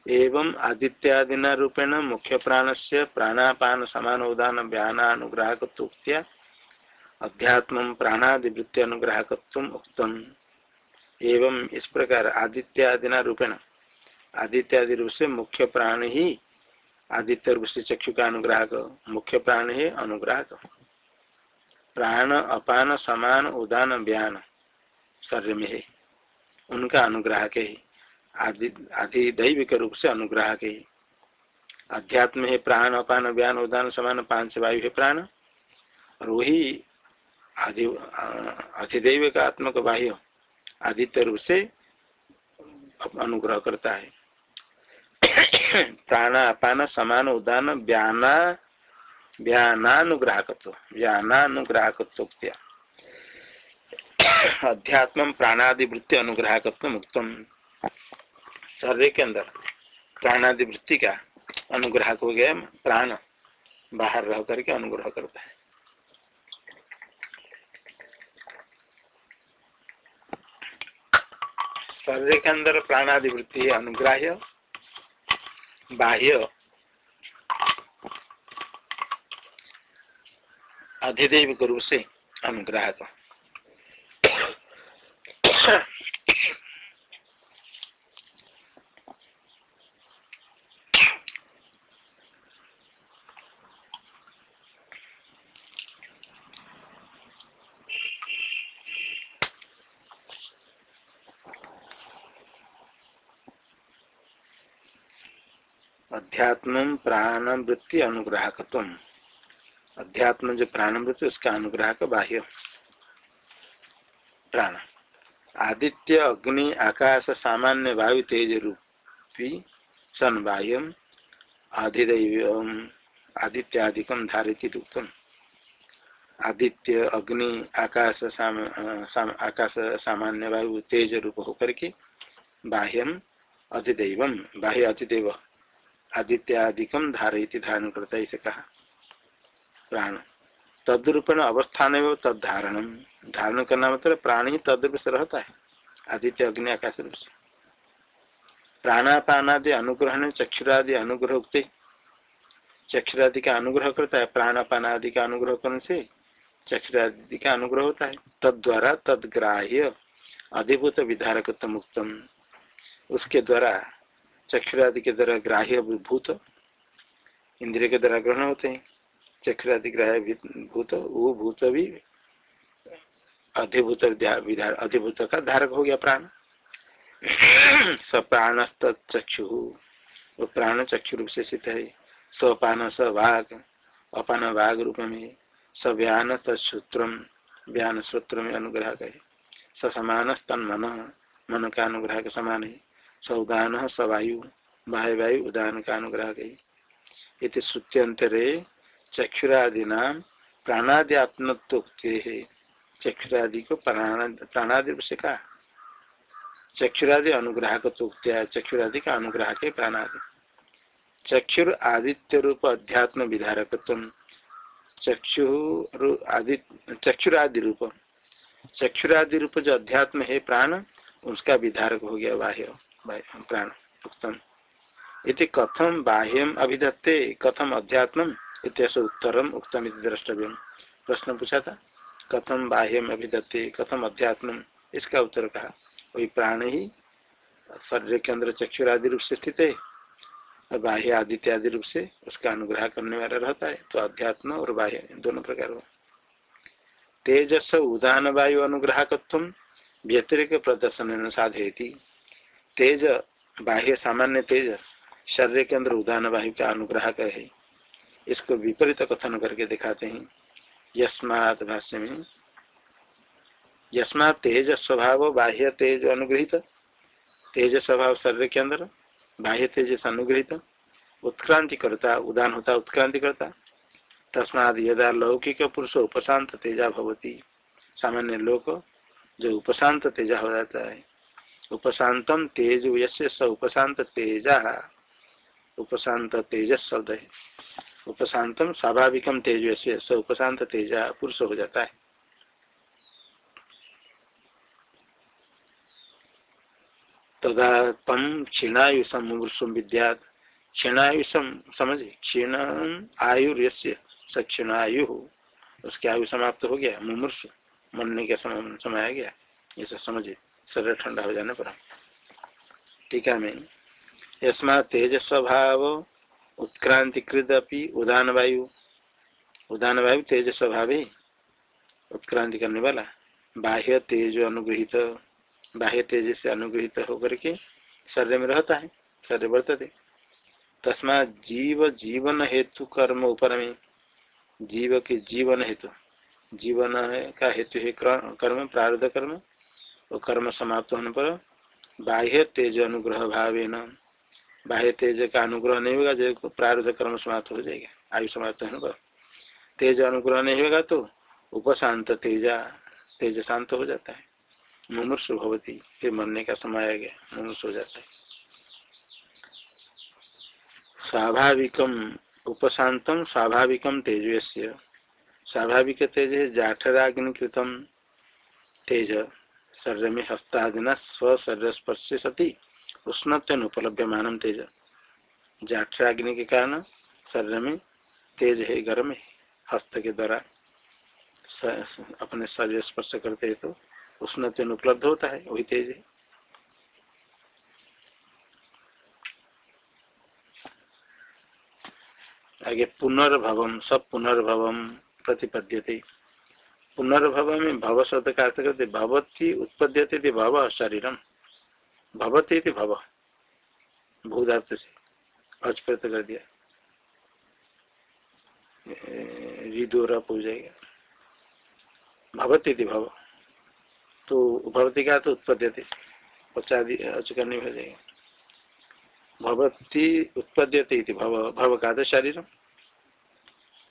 एवं आदित्यादिना रूपेण मुख्य प्राण से प्राणापान समान उदान व्यानानुग्राहकत्या अध्यात्म प्राणादिवृत्ति अनुग्राहक उत्तम एवं इस प्रकार आदित्यादिना रूपेण आदित्यादि रूप से मुख्य प्राण ही आदित्य रूप से चक्षु का अनुग्राहक। मुख्य प्राण है अनुग्राहक प्राण अपान समान उदान व्यान शरीर में है उनका अनुग्राहक है। आदि आदि दैविक रूप से अनुग्राहक है अध्यात्म है प्राण, अपान व्यान उदान, समान पाँच वायु है प्राण। और वही आदि अधिदेव का आत्मक बाह्य आदित्य रूप से अनुग्रह करता है। प्राण, अपान, समान, उदान व्याना व्यानानुग्राहकत्व व्यानानुग्राहकत्व अध्यात्म प्राणादि वृत्ति अनुग्राहकत्व मुक्तम शरीर के अंदर प्राणादि वृत्ति का अनुग्राहक हो गया, प्राण बाहर रह करके अनुग्रह करता है। शरीर के अंदर प्राणादि वृत्ति अनुग्राह्य, बाह्य, अधिदेव रूप से अनुग्राहक अध्यात्म प्राण वृत्ति अनुग्राहकत्व। अध्यात्म जो प्राण वृत्ति उसका अनुग्राहक बाह्य। प्राण। आदित्य अग्नि आकाश सामान्य वायु तेज रूपी सन बाह्यम आदिदेव आदित्यादिकम धारित उत्तम आदित्य अग्नि आकाश साम, साम, आकाश सामान्य वायु तेज रूप होकर के बाह्यम अधिदेव बाह्य अधिदेव आदित्यादिकम धारयती धारण करता इसे कहा प्राण। तद्रूपेण अवस्थान एवं तद धारण करना मतलब प्राण ही तद्रूप से रहता है। आदित्य अग्नि आकाश रूप से। प्राणापानादि अनुग्रहण, चक्षुरादि अनुग्रह उगते चक्षुरादि का अनुग्रह करता है प्राणापान आदि का अनुग्रह करने से चक्षुरादि का अनुग्रह होता है। तद द्वारा तदग्राह्य, अधिभूत विधारकत्व मुक्तम उसके द्वारा चक्षुरादि के द्वारा ग्राह्य भूत इंद्रिय के द्वारा ग्रहण होते हैं। चक्षुरादि ग्राह्य भूत वो भूत भी अधिभूत अधिभूत का धारक हो गया प्राण। स प्राण चक्षु वो प्राण चक्षु रूप से स्थित है। स्वपान स वाघ अपान वाघ रूप में। स व्यान तत्सूत्र व्यान सूत्र में अनुग्रह है। स समान स्तन मन मन का अनुग्रह के समान है। सौदान सवायु बाह्य वायु उदान का अनुग्रह गई ये श्रुत्यंतरे चक्षुरादिना प्राणादि आत्मत्वक्ति है चक्षुरादि को प्राणादि से कहा चक्षुरादि अनुग्रह को तुक्त्या चक्षुरादि का अनुग्रह के प्राणादि। चक्षुर आदित्य रूप अध्यात्म विधारकत्व चक्षु आदित्य चक्षुरादि रूप चक्षुरादि रूप जो अध्यात्म है प्राण, उसका विधारक हो गया बाह्य। प्राण। उत्तम इति कथम बाह्यम अभिधत्ते, कथम अध्यात्म इत्यस उत्तरम उत्तम द्रष्टव्य प्रश्न पूछा था कथम बाह्यम अभिधत्ते, कथम अध्यात्म इसका उत्तर कहा वही प्राण ही शरीर के अंदर चक्षुरादि रूप से स्थित। है और बाह्य आदित्य आदि रूप से उसका अनुग्रह करने वाला रहता है तो अध्यात्म और बाह्य दोनों प्रकार हो। तेजस उदान वायु अनुग्राहकत्व व्यतिरिक प्रदर्शन साधयती। तेज बाह्य सामान्य तेज शरीर के अंदर उदान वायु का अनुग्राहक है। इसको विपरीत कथन करके दिखाते हैं। यस्मात भाष्य में, यस्मात तेज स्वभाव, बाह्य तेज अनुग्रहित, तेज स्वभाव शरीर के अंदर, बाह्य तेज से अनुग्रहित उत्क्रांति करता उदान होता उत्क्रांति करता तस्माद यदा लौकिक पुरुष उपशांत तेजा भवती, सामान्य लोक जो उपशांत तेजा हो जाता है। उपशांतम तेज यसे स उपशांत तेजा उपशांत तेजस शब्द है। उपशांतम स्वाभाविकम तेज यसे स उपशांत तेजा पुरुष हो जाता है। तदा तम क्षीणायुषम मुमूर्षुम विद्यात। क्षीणायुषम समझे, क्षीण आयुर्य सक्षिण आयु उसकी आयु समाप्त हो गया मुमूर्षु मरने का समय समय आ गया। सब समझे। शरीर ठंडा हो जाने पर। टीका में। यस्मा तेज स्वभाव, उत्क्रांतिकृत अपनी उदान वायु। उदान वायु तेज स्वभाव ही उत्क्रांति करने वाला। बाह्य तेज अनुग्रहित, बाह्य तेज से अनुग्रहित होकर के शरीर में रहता है, शरीर वर्तते। तस्मा जीव जीवन हेतु कर्म ऊपर में जीव के जीवन हेतु। जीवन का हेतु है कर्म, प्रारब्ध कर्म। और कर्म समाप्त होने पर बाह्य तेज अनुग्रह भाव बाह्य तेज का अनुग्रह नहीं होगा जो प्रारब्ध कर्म समाप्त हो जाएगा, आयु समाप्त होने पर। तेज अनुग्रह नहीं होगा तो उपशांत तेजा, तेज शांत हो जाता है। मुमुर्षु भवती, फिर मरने का समय आ गया, मुमुर्ष हो जाता है। स्वाभाविकम उपशांतम, स्वाभाविकम तेजस्य। स्वाभाविक तेज है, जाठराग्निकृतम तेज। शरीर में हस्तादिना स्वशरीर स्पर्श सती उष्णत्व उपलब्ध मानम तेज। जाठराग्नि के कारण शरीर में तेज है, गर्म है, हस्त के द्वारा अपने शरीर स्पर्श करते है तो उष्णत्व उपलब्ध होता है, वही तेज है। आगे पुनर्भवम सब पुनर्भवम प्रतिपद्यते। पुनर्भव में भव शब्द का अर्थ करते भवती उत्पद्यते थे भव शरीरम। भवती भव। भूधात से अचप्रत कर दिया। रिदोरा हो जाएगा। भवती भव। तो भवती का तो उत्पद्यते। पचादी अच करने हो जाएगा। भवती उत्पद्यते भव। भव का तो शरीरम।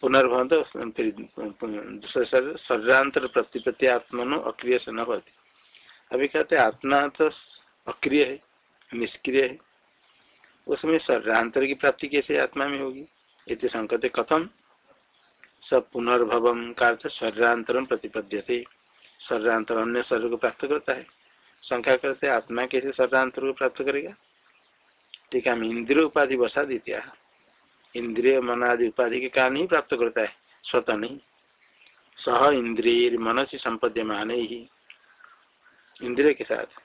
पुनर्भवंत फिर दूसरे शरीरांतर प्रतिपत्ति आत्मनो अक्रिय से न होती। अभी कहते आत्मा तो अक्रिय है, निष्क्रिय है। उसमें शरीरांतर की प्राप्ति कैसे आत्मा में होगी? इतने संकते कथम। सब पुनर्भवम का अर्थ शरीरांतरम प्रतिपद्यते। शरीरांतर अन्य शरीर को प्राप्त करता है। शंका करते आत्मा कैसे शरीरांतर को प्राप्त करेगा? ठीक है इंद्रिय उपाधि बसा द्वितीय इंद्रिय मन आदि उपाधि के कारण ही प्राप्त करता है, स्वतः नहीं। सह इंद्रिय मन से संपद्य माने ही, इंद्रिय के साथ।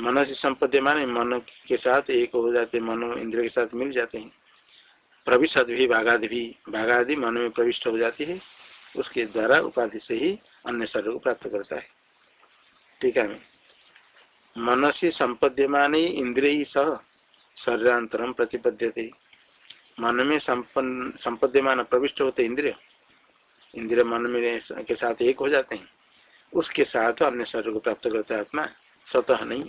मन से संपद्य माने मन के साथ एक हो जाते, मन इंद्रिय के साथ मिल जाते हैं। प्रविशद भी बाघादि भी बाघादि मन में प्रविष्ट हो जाती है, उसके द्वारा उपाधि से ही अन्य शरीर को प्राप्त करता है। ठीक है मन से संपद्यमान इंद्रिय सह शरीरांतरम प्रतिपद्यते। मन में संपन्न संपद्यमान प्रविष्ट होते इंद्रिय। इंद्रिय मन में के साथ एक हो जाते हैं। उसके साथ अन्य शरीर को प्राप्त करता आत्मा स्वतः नहीं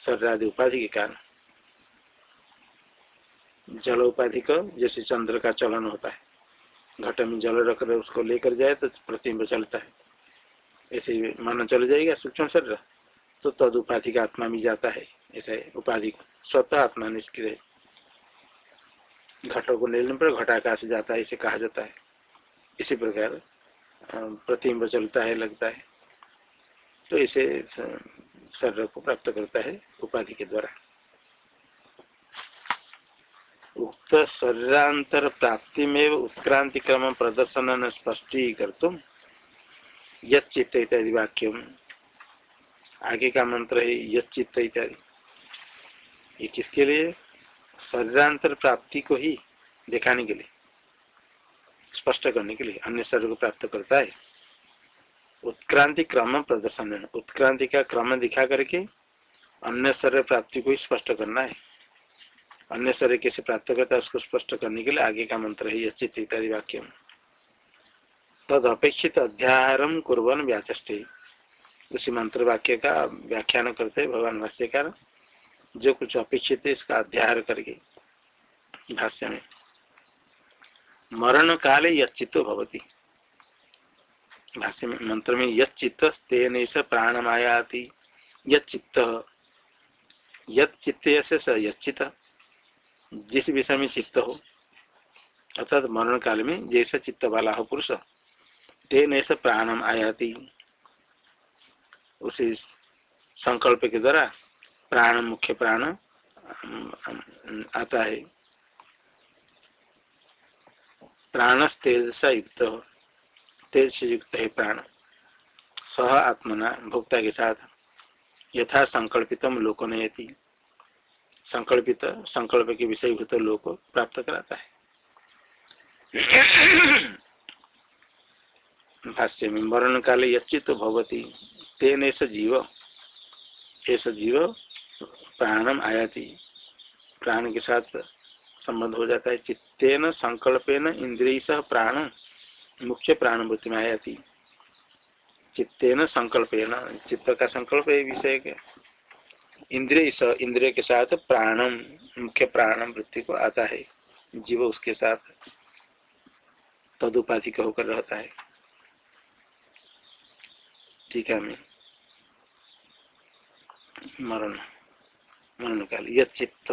शरीर आदि उपाधि के कारण। जल उपाधि का, जैसे चंद्र का चलन होता है, घट में जल रखकर उसको लेकर जाए तो प्रतिम्ब चलता है। ऐसे मन चल जाएगा, सूक्ष्म शरीर तो तद उपाधि का आत्मा भी जाता है, ऐसे उपाधि को। स्वतः आत्मा निष्क्रिय घटों को लेने पर घटाकाश जाता है, इसे कहा जाता है। इसी प्रकार प्रतिम्ब चलता है, लगता है। तो इसे शरीर को प्राप्त करता है उपाधि के द्वारा। उक्त शरीरांतर प्राप्ति में उत्क्रांति क्रम प्रदर्शन स्पष्टी कर तुम यित्त इत्यादि वाक्यम आगे का मंत्र है यित्त इत्यादि ये किसके लिए? शरीरांतर प्राप्ति को ही दिखाने के लिए, स्पष्ट करने के लिए अन्य शरीर को प्राप्त करता है। उत्क्रांति क्रम प्रदर्शन, उत्क्रांति का क्रम दिखा करके अन्य शरीर प्राप्ति को ही स्पष्ट करना है। अन्य शरीर कैसे प्राप्त करता है उसको स्पष्ट करने के लिए आगे का मंत्र है, यश्चित इत्यादि वाक्य तद अपेक्षित अध्याहारम कुरन व्याचे उसी मंत्र वाक्य का व्याख्यान करते भगवान भाष्यकार। जो कुछ अपेक्षित है, इसका अध्याय करके भाष्य में। मरण काले यचित्त भवती। भाष्य में मंत्र में यचित्त तेन प्राण आयाति यचित्त यचित्त से यचित जिस विषय में चित्त हो, अर्थात मरण काल में जैसा चित्त वाला हो पुरुष तेन ऐसा प्राणम आयाति उसी संकल्प के द्वारा प्राण, मुख्य प्राण आता है प्राण तेज से युक्त तेज से युक्त है प्राण. सह आत्मना भोक्ता के साथ यथा संकल्पितम लोकनयति. संकल्पित, संकल्प के विषयभूत लोक प्राप्त कराता है। भाष्य में मरण काले यचित भवती तेन ऐसा जीव। ऐसा जीव प्राणम आयाति। प्राण के साथ संबंध हो जाता है। चित्तेन संकल्पेन इंद्रिय सह प्राण, मुख्य प्राण वृत्ति में आयाति। चित्तेन संकल्पेन, चित्त का संकल्प है विषय के। इंद्रिय सह, इंद्रिय के साथ प्राणम मुख्य प्राण वृत्ति को आता है। जीव उसके साथ तदुपाधि होकर रहता है। ठीक है मैं मरण। मरण काल, यह चित्त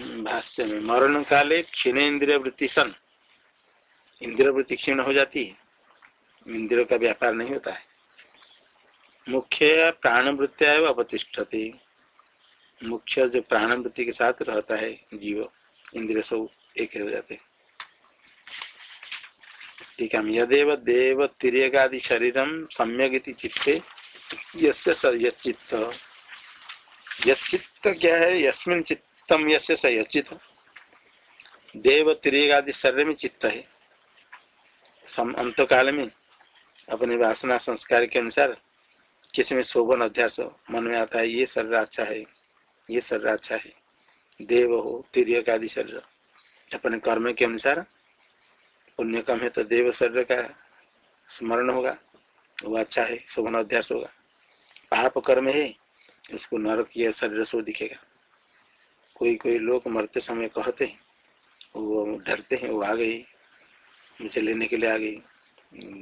भाष्य में, मरण काले क्षीण इंद्रिय वृत्ति सन। इंद्रिय वृत्ति क्षीण हो जाती है, इंद्रियों का व्यापार नहीं होता है। मुख्य प्राण वृत्तिया अपतिष्ठते। मुख्य जो प्राण वृत्ति के साथ रहता है, जीव, इंद्रिय सब एक हो जाते ठीक है यदेव देव तिरगादि शरीरम सम्यक चित्ते यचित्त यचित्त क्या है? यस्मिन चित्तम यस्य स यचित देव त्रिगादि शरीर में चित्त है। अंत काल में अपने वासना संस्कार के अनुसार किसी में शोभन अध्यास मन में आता है, ये शरीर अच्छा है, ये शरीर अच्छा है। देव हो तिरक आदि शरीर अपने कर्म के अनुसार पुण्य कम है तो देव शरीर का स्मरण होगा, वो अच्छा है, शोभन अध्यास होगा। पाप कर्म है इसको नरक या शरीर से दिखेगा। कोई कोई लोग मरते समय कहते हैं, वो डरते हैं, वो आ गई मुझे लेने के लिए आ गई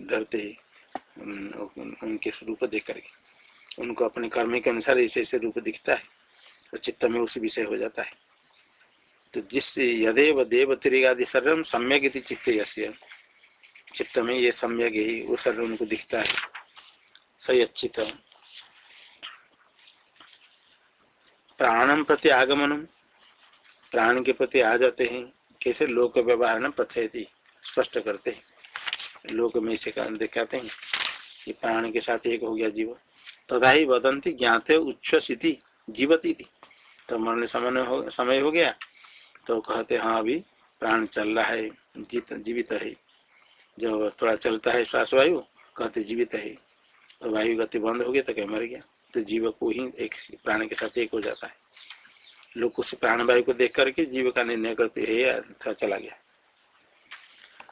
डरते हैं उनके स्वरूप देख करके। उनको अपने कर्म के अनुसार ऐसे ऐसे रूप दिखता है तो चित्त में उसी विषय हो जाता है। तो जिस यदेव देव त्रिगादि सर्वम सम्यक चित्त यश्य चित्त में ये सम्यक ही, वो सर्व उनको दिखता है। सही प्राणम प्रति आगमन प्राण के प्रति आ जाते हैं, कैसे लोक व्यवहार न प्रथयती स्पष्ट करते हैं। लोक में से दिखाते हैं कि प्राण के साथ एक हो गया जीव। तथा ही वदंती ज्ञाते उच्छ्वसिति जीवती थी तो मरने समय हो समय हो गया तो कहते हाँ अभी प्राण चल रहा है, जीत, जीवित है। जब थोड़ा चलता है श्वास वायु, कहते जीवित है। तो वायु गति बंद हो गया तो कहीं मर गया। तो जीव को ही एक प्राण के साथ एक हो जाता है। लोग उस प्राणवायु को देख करके जीव का निर्णय करते है चला गया।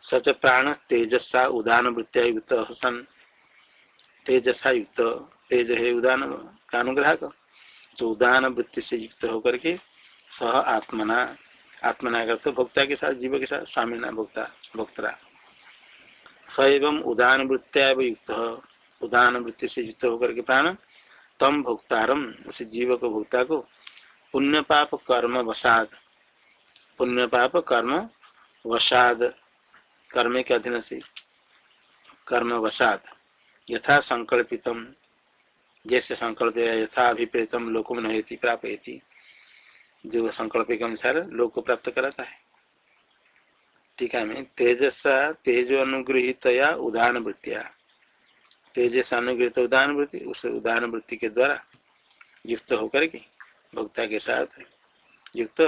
सच प्राण तेजसा उदान वृत्तिया युक्त सन तेजसा युक्त, तेज है उदान का अनुग्राहक। तो उदान वृत्ति से युक्त होकर के सह आत्मना आत्मना करते तो भोक्ता के साथ, जीव के साथ स्वामी भोक्ता, भोक्तरा। स एवं उदान वृत्तिया युक्त, उदान वृत्ति से युक्त होकर के प्राण तम भोक्तारम, उस जीव को भोक्ता को पुण्य पाप कर्म वसाद। पुण्य पाप कर्म वसाद, कर्म के अधीन से। कर्म वसाद, यथा संकल्पितम, जैसे संकल्प यथा अभिप्रेतम लोक में नहीं प्राप्त जो संकल्प के अनुसार लोक को प्राप्त कराता है। टीका में तेजसा तेजो अनुगृहितया उदाहरण वृत्तिया। तेजस अनुगृहित उदान वृत्ति उस उदाहरण वृत्ति के द्वारा युक्त होकर के भक्ता के साथ युक्त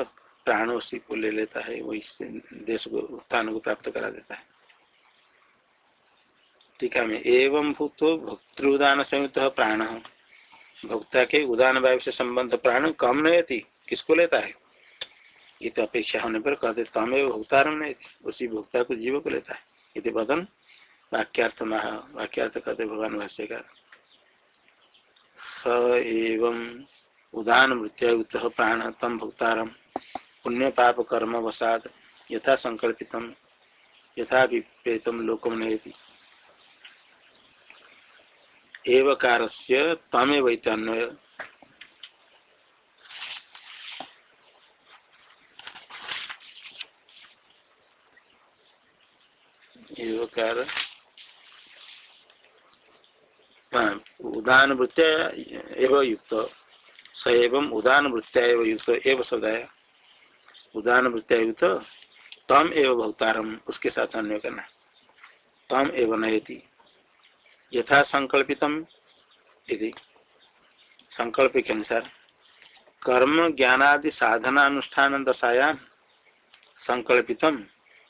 प्राण उसी को ले लेता है, वो इससे देश को उत्थान को प्राप्त करा देता है। टीका में एवं भूत भक्तुदान संयुक्त प्राण। भक्ता के उदान वायु से संबंध प्राण कम नहीं किसको लेता है? ये तो अपेक्षा होने पर कहते तमेव भुगतारम नहीं उसी भुगता को जीव को लेता है। ये बदन वाक्यार्थ महा वाक्यार्थ कहते भगवान भाष्यकार। स एवं उदान मृत्युत प्राण तम भुक्तारम पुण्य पाप कर्म वसाद यथा संकल्पित यथा विप्रेतम लोकम नयति एवकार से तमेव अन्वय एवकार उदान वृत्या एवं युक्त। स एवं उदान वृत्या एवं युक्त, एवं शब्दाया उदान वृत्या युक्त तम एवं भक्तारम उसके साथ अन्य करना। तम एवं नयति। यथा संकल्पितम यदि संकल्प के अनुसार कर्म, ज्ञानादि साधना अनुष्ठान दशायाम संकल्पितम।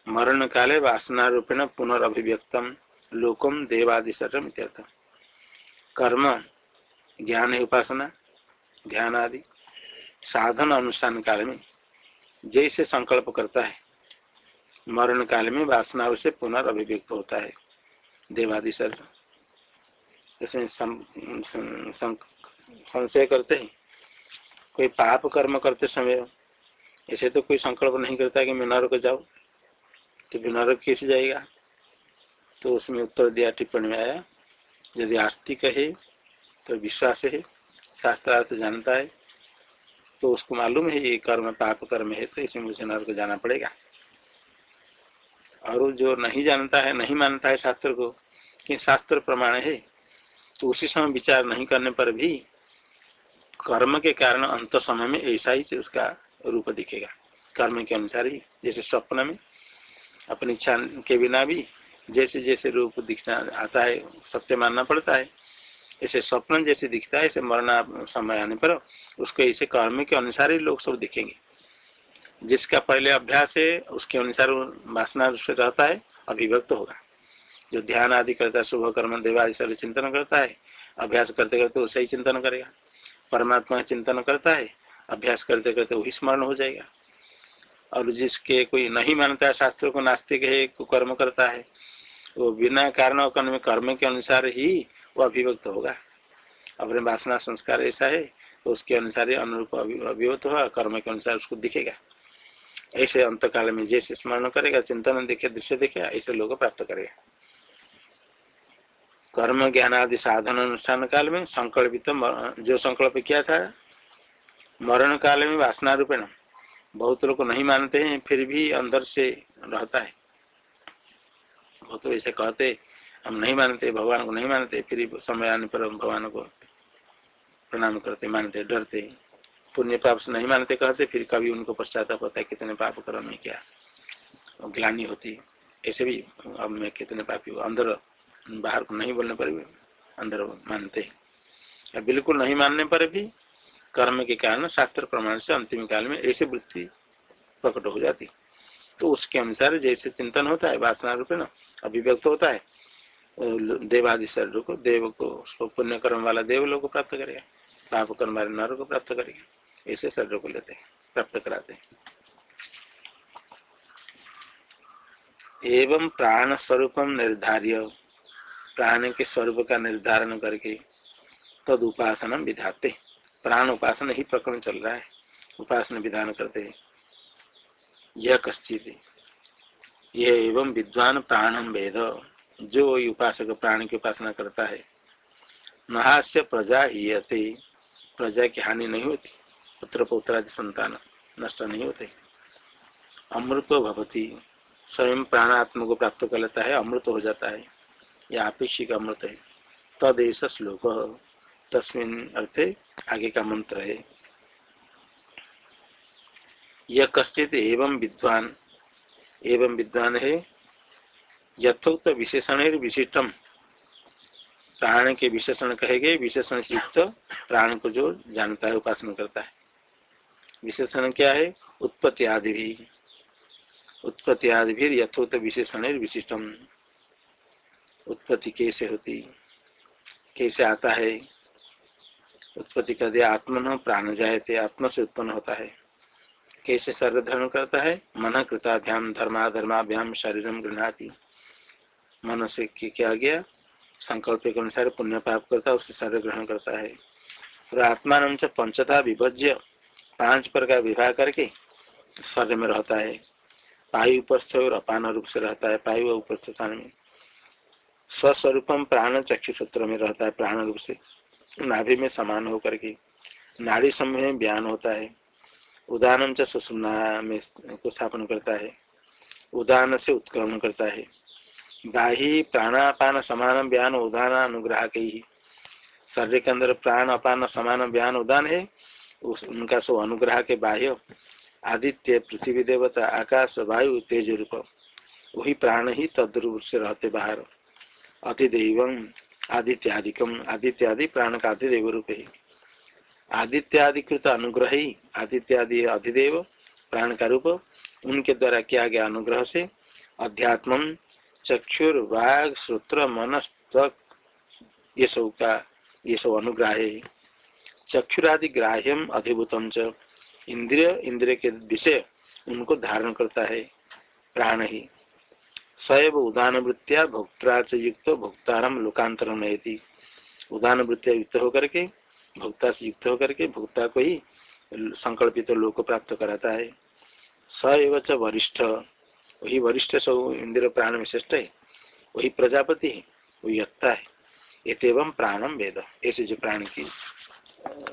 मरण काले वासना रूपेण पुनर्भिव्यक्तम। लोकम देवादि सर्वम इत्यर्थ कर्म, ज्ञान उपासना, ध्यान आदि, साधन अनुष्ठान काल में जैसे संकल्प करता है, मरण काल में वासना से पुनर्अभिव्यक्त होता है, देवादि सर्व। इसमें संशय करते हैं, कोई पाप कर्म करते समय ऐसे तो कोई संकल्प नहीं करता कि मैं नरक जाऊँ तो फिर नरक कैसे जाएगा? तो उसमें उत्तर दिया, टिप्पणी में आया यदि आस्तिक है तो विश्वास है, शास्त्रार्थ जानता है तो उसको मालूम है ये कर्म, पाप कर्म है तो इसमें मुझे नरक जाना पड़ेगा। और जो नहीं जानता है, नहीं मानता है शास्त्र को, कि शास्त्र प्रमाण है तो उसी समय विचार नहीं करने पर भी कर्म के कारण अंत समय में ऐसा ही उसका रूप दिखेगा। कर्म के अनुसार ही, जैसे स्वप्न में, अपनी इच्छा के बिना भी जैसे जैसे रूप दिखना आता है, सत्य मानना पड़ता है। ऐसे स्वप्न जैसे दिखता है, ऐसे मरना समय आने पर उसको ऐसे कर्म के अनुसार ही लोग सब दिखेंगे। जिसका पहले अभ्यास है, उसके अनुसार वासना से रहता है, अभिव्यक्त होगा। जो ध्यान आदि करता है, शुभ कर्म देवादि सभी चिंतन करता है, अभ्यास करते करते वैसे ही चिंतन करेगा। परमात्मा का चिंतन करता है, अभ्यास करते करते वही स्मरण हो जाएगा। और जिसके कोई नहीं मानता है शास्त्रों को नास्तिक है को कर्म करता है वो बिना कारण कर्म कर्म के अनुसार ही वो अभिव्यक्त होगा। अपने वासना संस्कार ऐसा है तो उसके अनुसार ही अनुरूप अभिव्यक्त होगा, कर्म के अनुसार उसको दिखेगा। ऐसे अंत काल में जैसे स्मरण करेगा, चिंतन देखे, दृश्य देखेगा, ऐसे लोग प्राप्त करेगा। कर्म, ज्ञान आदि साधन अनुष्ठान काल में संकल्पित जो संकल्प किया था, मरण काल में वासना रूपेण, बहुत लोग नहीं मानते हैं, फिर भी अंदर से रहता है। बहुत तो ऐसे कहते, हम नहीं मानते, भगवान को नहीं मानते, फिर समय आने पर हम भगवान को प्रणाम करते, मानते, डरते, पुण्य पाप से नहीं मानते, कहते, फिर कभी उनको पश्चाताप होता है, कितने पाप करो मैं क्या ग्लानी होती ऐसे भी अब मैं कितने पापी हूँ अंदर, बाहर को नहीं बोलने पर भी अंदर मानते बिल्कुल नहीं मानने पर भी कर्म के कारण शास्त्र प्रमाण से अंतिम काल में ऐसे वृत्ति प्रकट हो जाती। तो उसके अनुसार जैसे चिंतन होता है, वासना रूप ना अभिव्यक्त होता है। देवादि शरीर को देव को पुण्य कर्म वाला देव लोग को प्राप्त करेगा। पाप कर्म वाले नर को प्राप्त करेगा। ऐसे शरीर को लेते हैं, प्राप्त कराते हैं। एवं प्राण स्वरूपम निर्धार्य। प्राण के स्वरूप का निर्धारण करके तद उपासना विधाते। प्राण उपासना ही प्रकरण चल रहा है। उपासना विधान करते यह कश्चित यह एवं विद्वान प्राणम वेद, जो उपासक प्राण की उपासना करता है। नहास्य प्रजा ही प्रजा की हानि नहीं होती, पुत्र पौत्रादि संतान नष्ट नहीं होते। अमृत भवती, स्वयं प्राणात्म को प्राप्त कर लेता है, अमृत हो जाता है यह अपेक्षिक अमृत है। तदेश श्लोक, तस्मिन अर्थे आगे का मंत्र है। यह कश्चित एवं विद्वान एवं विद्वान है। यथोक्त विशेषण विशिष्टम प्राण के विशेषण कहे गए विशेषण युक्त प्राण को जो जानता है, उपासना करता है। विशेषण क्या है? उत्पत्ति आदि भी। उत्पत्ति आदि भी यथोक्त विशेषण विशिष्टम उत्पत्ति कैसे होती? कैसे आता है? उत्पत्ति कर दिया आत्मन प्राण जायते आत्मा से उत्पन्न होता है। कैसे शरीर धर्म करता है? मन कृताभ्याम, धर्माधर्माभ्याम, शरीरम गृहती मन से क्या गया। संकल्प के अनुसार पुण्य पाप करता है उससे शरीर ग्रहण करता है। और आत्मान पंचता विभज्य। पाँच प्रकार विवाह करके शरीर में रहता है। पायु उपस्थ और अपान रूप से रहता है। पायु उपस्थ में। स्वस्वरूपम प्राण चक्षु सूत्र में रहता है प्राण रूप से। नाभि में समान होकर के। नाड़ी समय में बयान होता है। उदान च में को स्थापन करता है, उदाहरण से उत्क्रमण करता है। बाही प्राणापान समान बयान उदाहरण अनुग्रह के ही शरीर के अंदर प्राण अपान समान बयान उदान है, उस उनका सो अनुग्रह के बाह्य। आदित्य, पृथ्वी देवता, आकाश, वायु, तेज रूप। वही प्राण ही तद्रूप से रहते बाहर। अतिदेव आदित्यादिकम आदित्य आदि प्राण का अतिदेव रूप है। आदित्यादिकृत अनुग्रह ही आदित्यादि अधिदेव प्राण का रूप उनके द्वारा किया गया अनुग्रह से अध्यात्म चक्षुर वाघ श्रोत्र मन ये सब का, ये सब अनुग्रह। है चक्षुरादि ग्राह्यम अधिभूतम च। इंद्रिय इंद्रिय के विषय उनको धारण करता है प्राण ही सैव उदान वृत्तिया भोक्ता युक्त भोक्तारम लोकांतर उदान वृत्तिया युक्त होकर के भोक्ता से युक्त होकर के भोक्ता को ही संकल्पित तो लोक प्राप्त कराता है। स एव वरिष्ठ। वही वरिष्ठ सब इंद्र प्राण में श्रेष्ठ है। वही प्रजापति है। वही यत्ता है। एवं प्राणम वेद। ऐसे जो प्राण की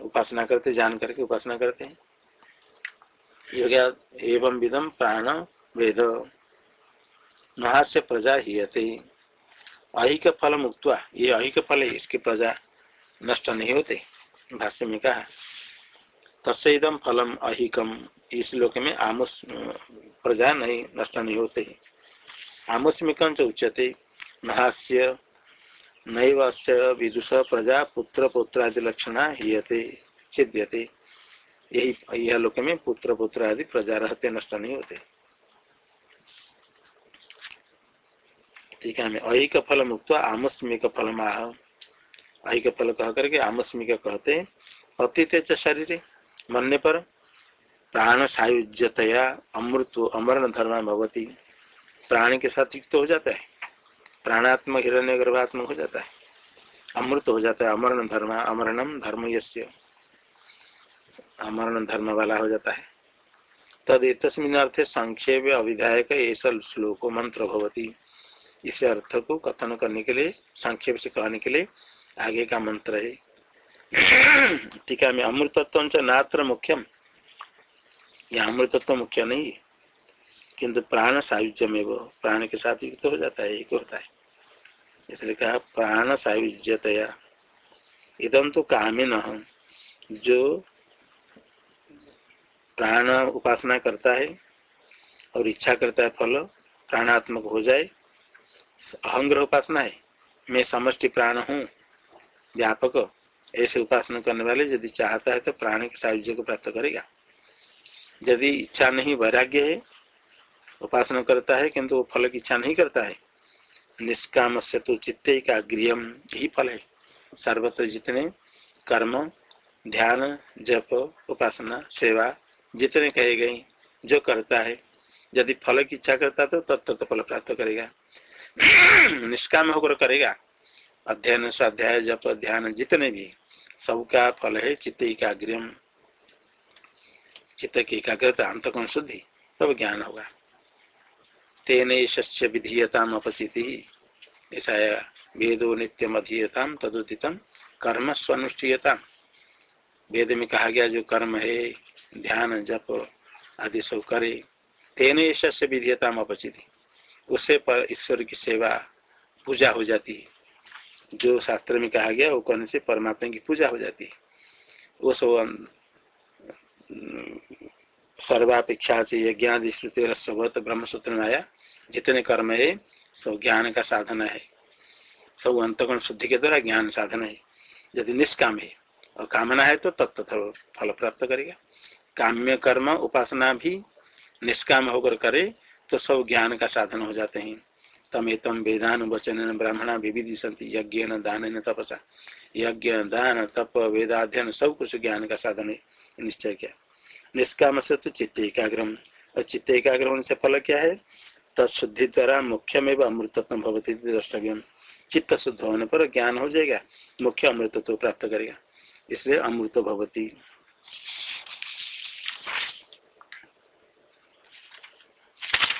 उपासना करते, जान करके उपासना करते हैं। एवं विदम प्राण वेद। महास्य प्रजा ही अहिक फल मुक्त ये अहिक फल है, इसकी प्रजा नष्ट नहीं होते। भाष्य में कहा तस्दम फलम अहिकम। इस लोक में आमुस प्रजा नहीं, नष्ट नहीं होते। आमुष्मिकं च उच्यते। महास्य नैव विदुष प्रजा पुत्र पुत्र आदि लक्षण हीयते, छिद्यते। यही, यह लोक में पुत्र पुत्र आदि प्रजा रहते, नष्ट नहीं होते। ठीक है अहिक फल मुक्त आमस्मिक फल माह का फल कह करके आमस्मिक कहते हैं। अतीत शरीर मरने पर प्राण सायुज्यतया अमृत अमरण धर्म भवती। प्राण के साथ युक्त हो जाता है। प्राणात्मक हिरण्य गर्भात्मक हो जाता है। अमृत हो जाता है अमरण धर्म अमरणम धर्म यश्य अमरण धर्म वाला हो जाता है। तद तस्मिन अर्थ संक्षेप अविधायक ऐसा श्लोको मंत्र भवती। इस अर्थ को कथन करने के लिए, संक्षेप से कहने के लिए आगे का मंत्र है। टीका में अमृतत्व नात्र मुख्यम। यह अमृतत्व मुख्य नहीं है। किंतु प्राण सायुज्य में वो। प्राण के साथ युक्त हो जाता है, एक होता है। इसलिए कहा, प्राण सायुज्यतया। इदम तो कामिन, जो प्राण उपासना करता है और इच्छा करता है फल, प्राणात्मक हो जाए। अहंग्रह उपासना है। मैं समष्टि प्राण हूँ। व्यापक ऐसे उपासना करने वाले यदि चाहता है तो प्राण के सायुज्य को प्राप्त करेगा। यदि इच्छा नहीं, वैराग्य है, उपासना करता है किंतु वो फल की इच्छा नहीं करता है निष्काम से तो चित्त का गृह यही फल है। सर्वत्र जितने कर्म, ध्यान, जप, उपासना, सेवा जितने कहे गए, जो करता है, यदि फल की इच्छा करता तो तत्व तो फल प्राप्त करेगा। निष्काम होकर करेगा। अध्ययन स्वाध्याय जप ध्यान जितने भी, सबका फल है चित्त एकाग्र चित्त की एकाग्रता अंतकोण शुद्धि, तब ज्ञान होगा। तेन शस्य विधीयता अपचिति। ऐसा वेदो नित्यम अधीयताम, तदुदितम कर्म स्वनुष्ठीयता वेद में कहा गया, जो कर्म है, ध्यान, जप आदि सब करे, तेन शस्य विधीयता अपचिति। उससे पर ईश्वर की सेवा, पूजा हो जाती है। जो शास्त्र में कहा गया, वो करने से परमात्मा की पूजा हो जाती है। वो सब सर्वापेक्षा से यज्ञादि श्रुति रसवत ब्रह्म सूत्र में आया। जितने कर्म है सब ज्ञान का साधन है। सब अंतगुण शुद्धि के द्वारा ज्ञान साधन है। यदि निष्काम है और कामना है तो तत्त फल प्राप्त करेगा। काम्य कर्म उपासना भी निष्काम होकर करे तो सब ज्ञान का साधन हो जाते हैं। तमेतम वेदान वचन ब्राह्मणा विविधि संति यज्ञ दान तपसा। यज्ञ दान, तप, वेदाध्ययन, सब कुछ ज्ञान का साधन निश्चय किया। निष्काम से तो चित्त एकाग्रम। और चित्त एकाग्र से फल क्या है? तत्शुद्धि द्वारा मुख्यमेव अमृतत्व भवती द्रष्टव्य चित्त शुद्ध होने पर ज्ञान हो जाएगा, मुख्य अमृतत्व प्राप्त करेगा। इसलिए अमृत भवती।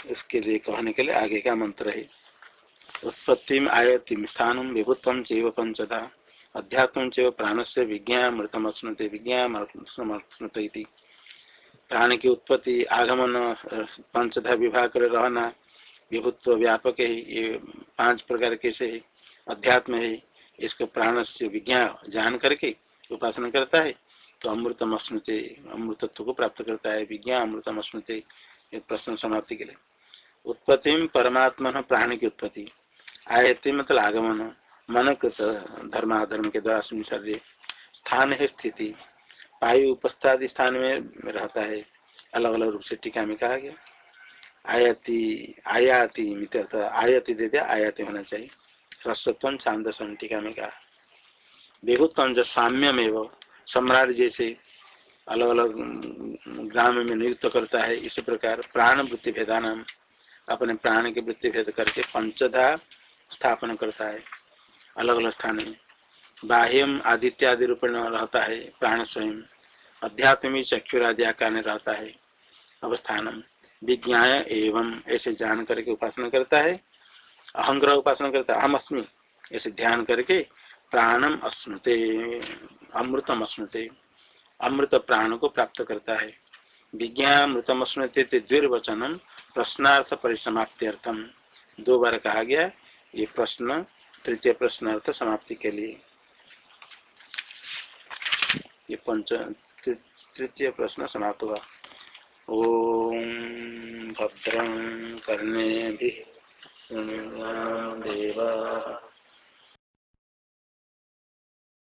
इसके लिए कहने के लिए आगे का मंत्र है। उत्पत्ति आयति स्थान विभुत्व चैव अध्यात्म च प्राण से विज्ञा मृतम स्मृति विज्ञा स्मृत प्राण की उत्पत्ति, आगमन पंचधा विभाग कर रहना, विभुत्व व्यापक है, ये पाँच प्रकार कैसे है, अध्यात्म है, इसको प्राण से विज्ञा जान करके उपासना करता है तो अमृतम अस्मृति अमृतत्व को प्राप्त करता है, विज्ञा अमृतम अस्मृति प्रश्न समाप्ति के लिए। उत्पत्ति परमात्मा प्राण की उत्पत्ति। आयति मतलब आगमन मन कृत धर्माधर्म के द्वारा शरीर स्थान है स्थिति। वायु उपस्थादि स्थान में रहता है। अलग अलग रूप से टीका में कहा गया। आयति, आयाति मित्र आयति दे दिया, आयाति होना चाहिए। ह्रस्वत्व छांदसन टीका में कहा। विभुत्व जो साम्यम एवं सम्राट जैसे अलग अलग ग्राम में नियुक्त करता है, इसी प्रकार प्राण वृत्ति भेदान अपने प्राण के वृत्ति भेद करके पंचधा स्थापन करता है। अलग अलग स्थान में बाह्यम आदित्यादि रूप में रहता है, प्राण स्वयं। अध्यात्म चक्षुरादि आकार में रहता है अवस्थान विज्ञा एवं ऐसे जान करके उपासना करता है। अहंग्रह उपासना करता है अहम अस्मी ऐसे ध्यान करके प्राणम अस्मृते, अमृतम अस्मृते। अमृत प्राण को प्राप्त करता है। विज्ञामृतम स्मृति द्विर्वचनम, प्रश्नार्थ परिसमाप्त्यर्थम। दो बार कहा गया ये प्रश्न, तृतीय प्रश्नार्थ समाप्ति के लिए। ये पंच तृतीय प्रश्न समाप्त हुआ। ओम भद्रं कर्णे देवा।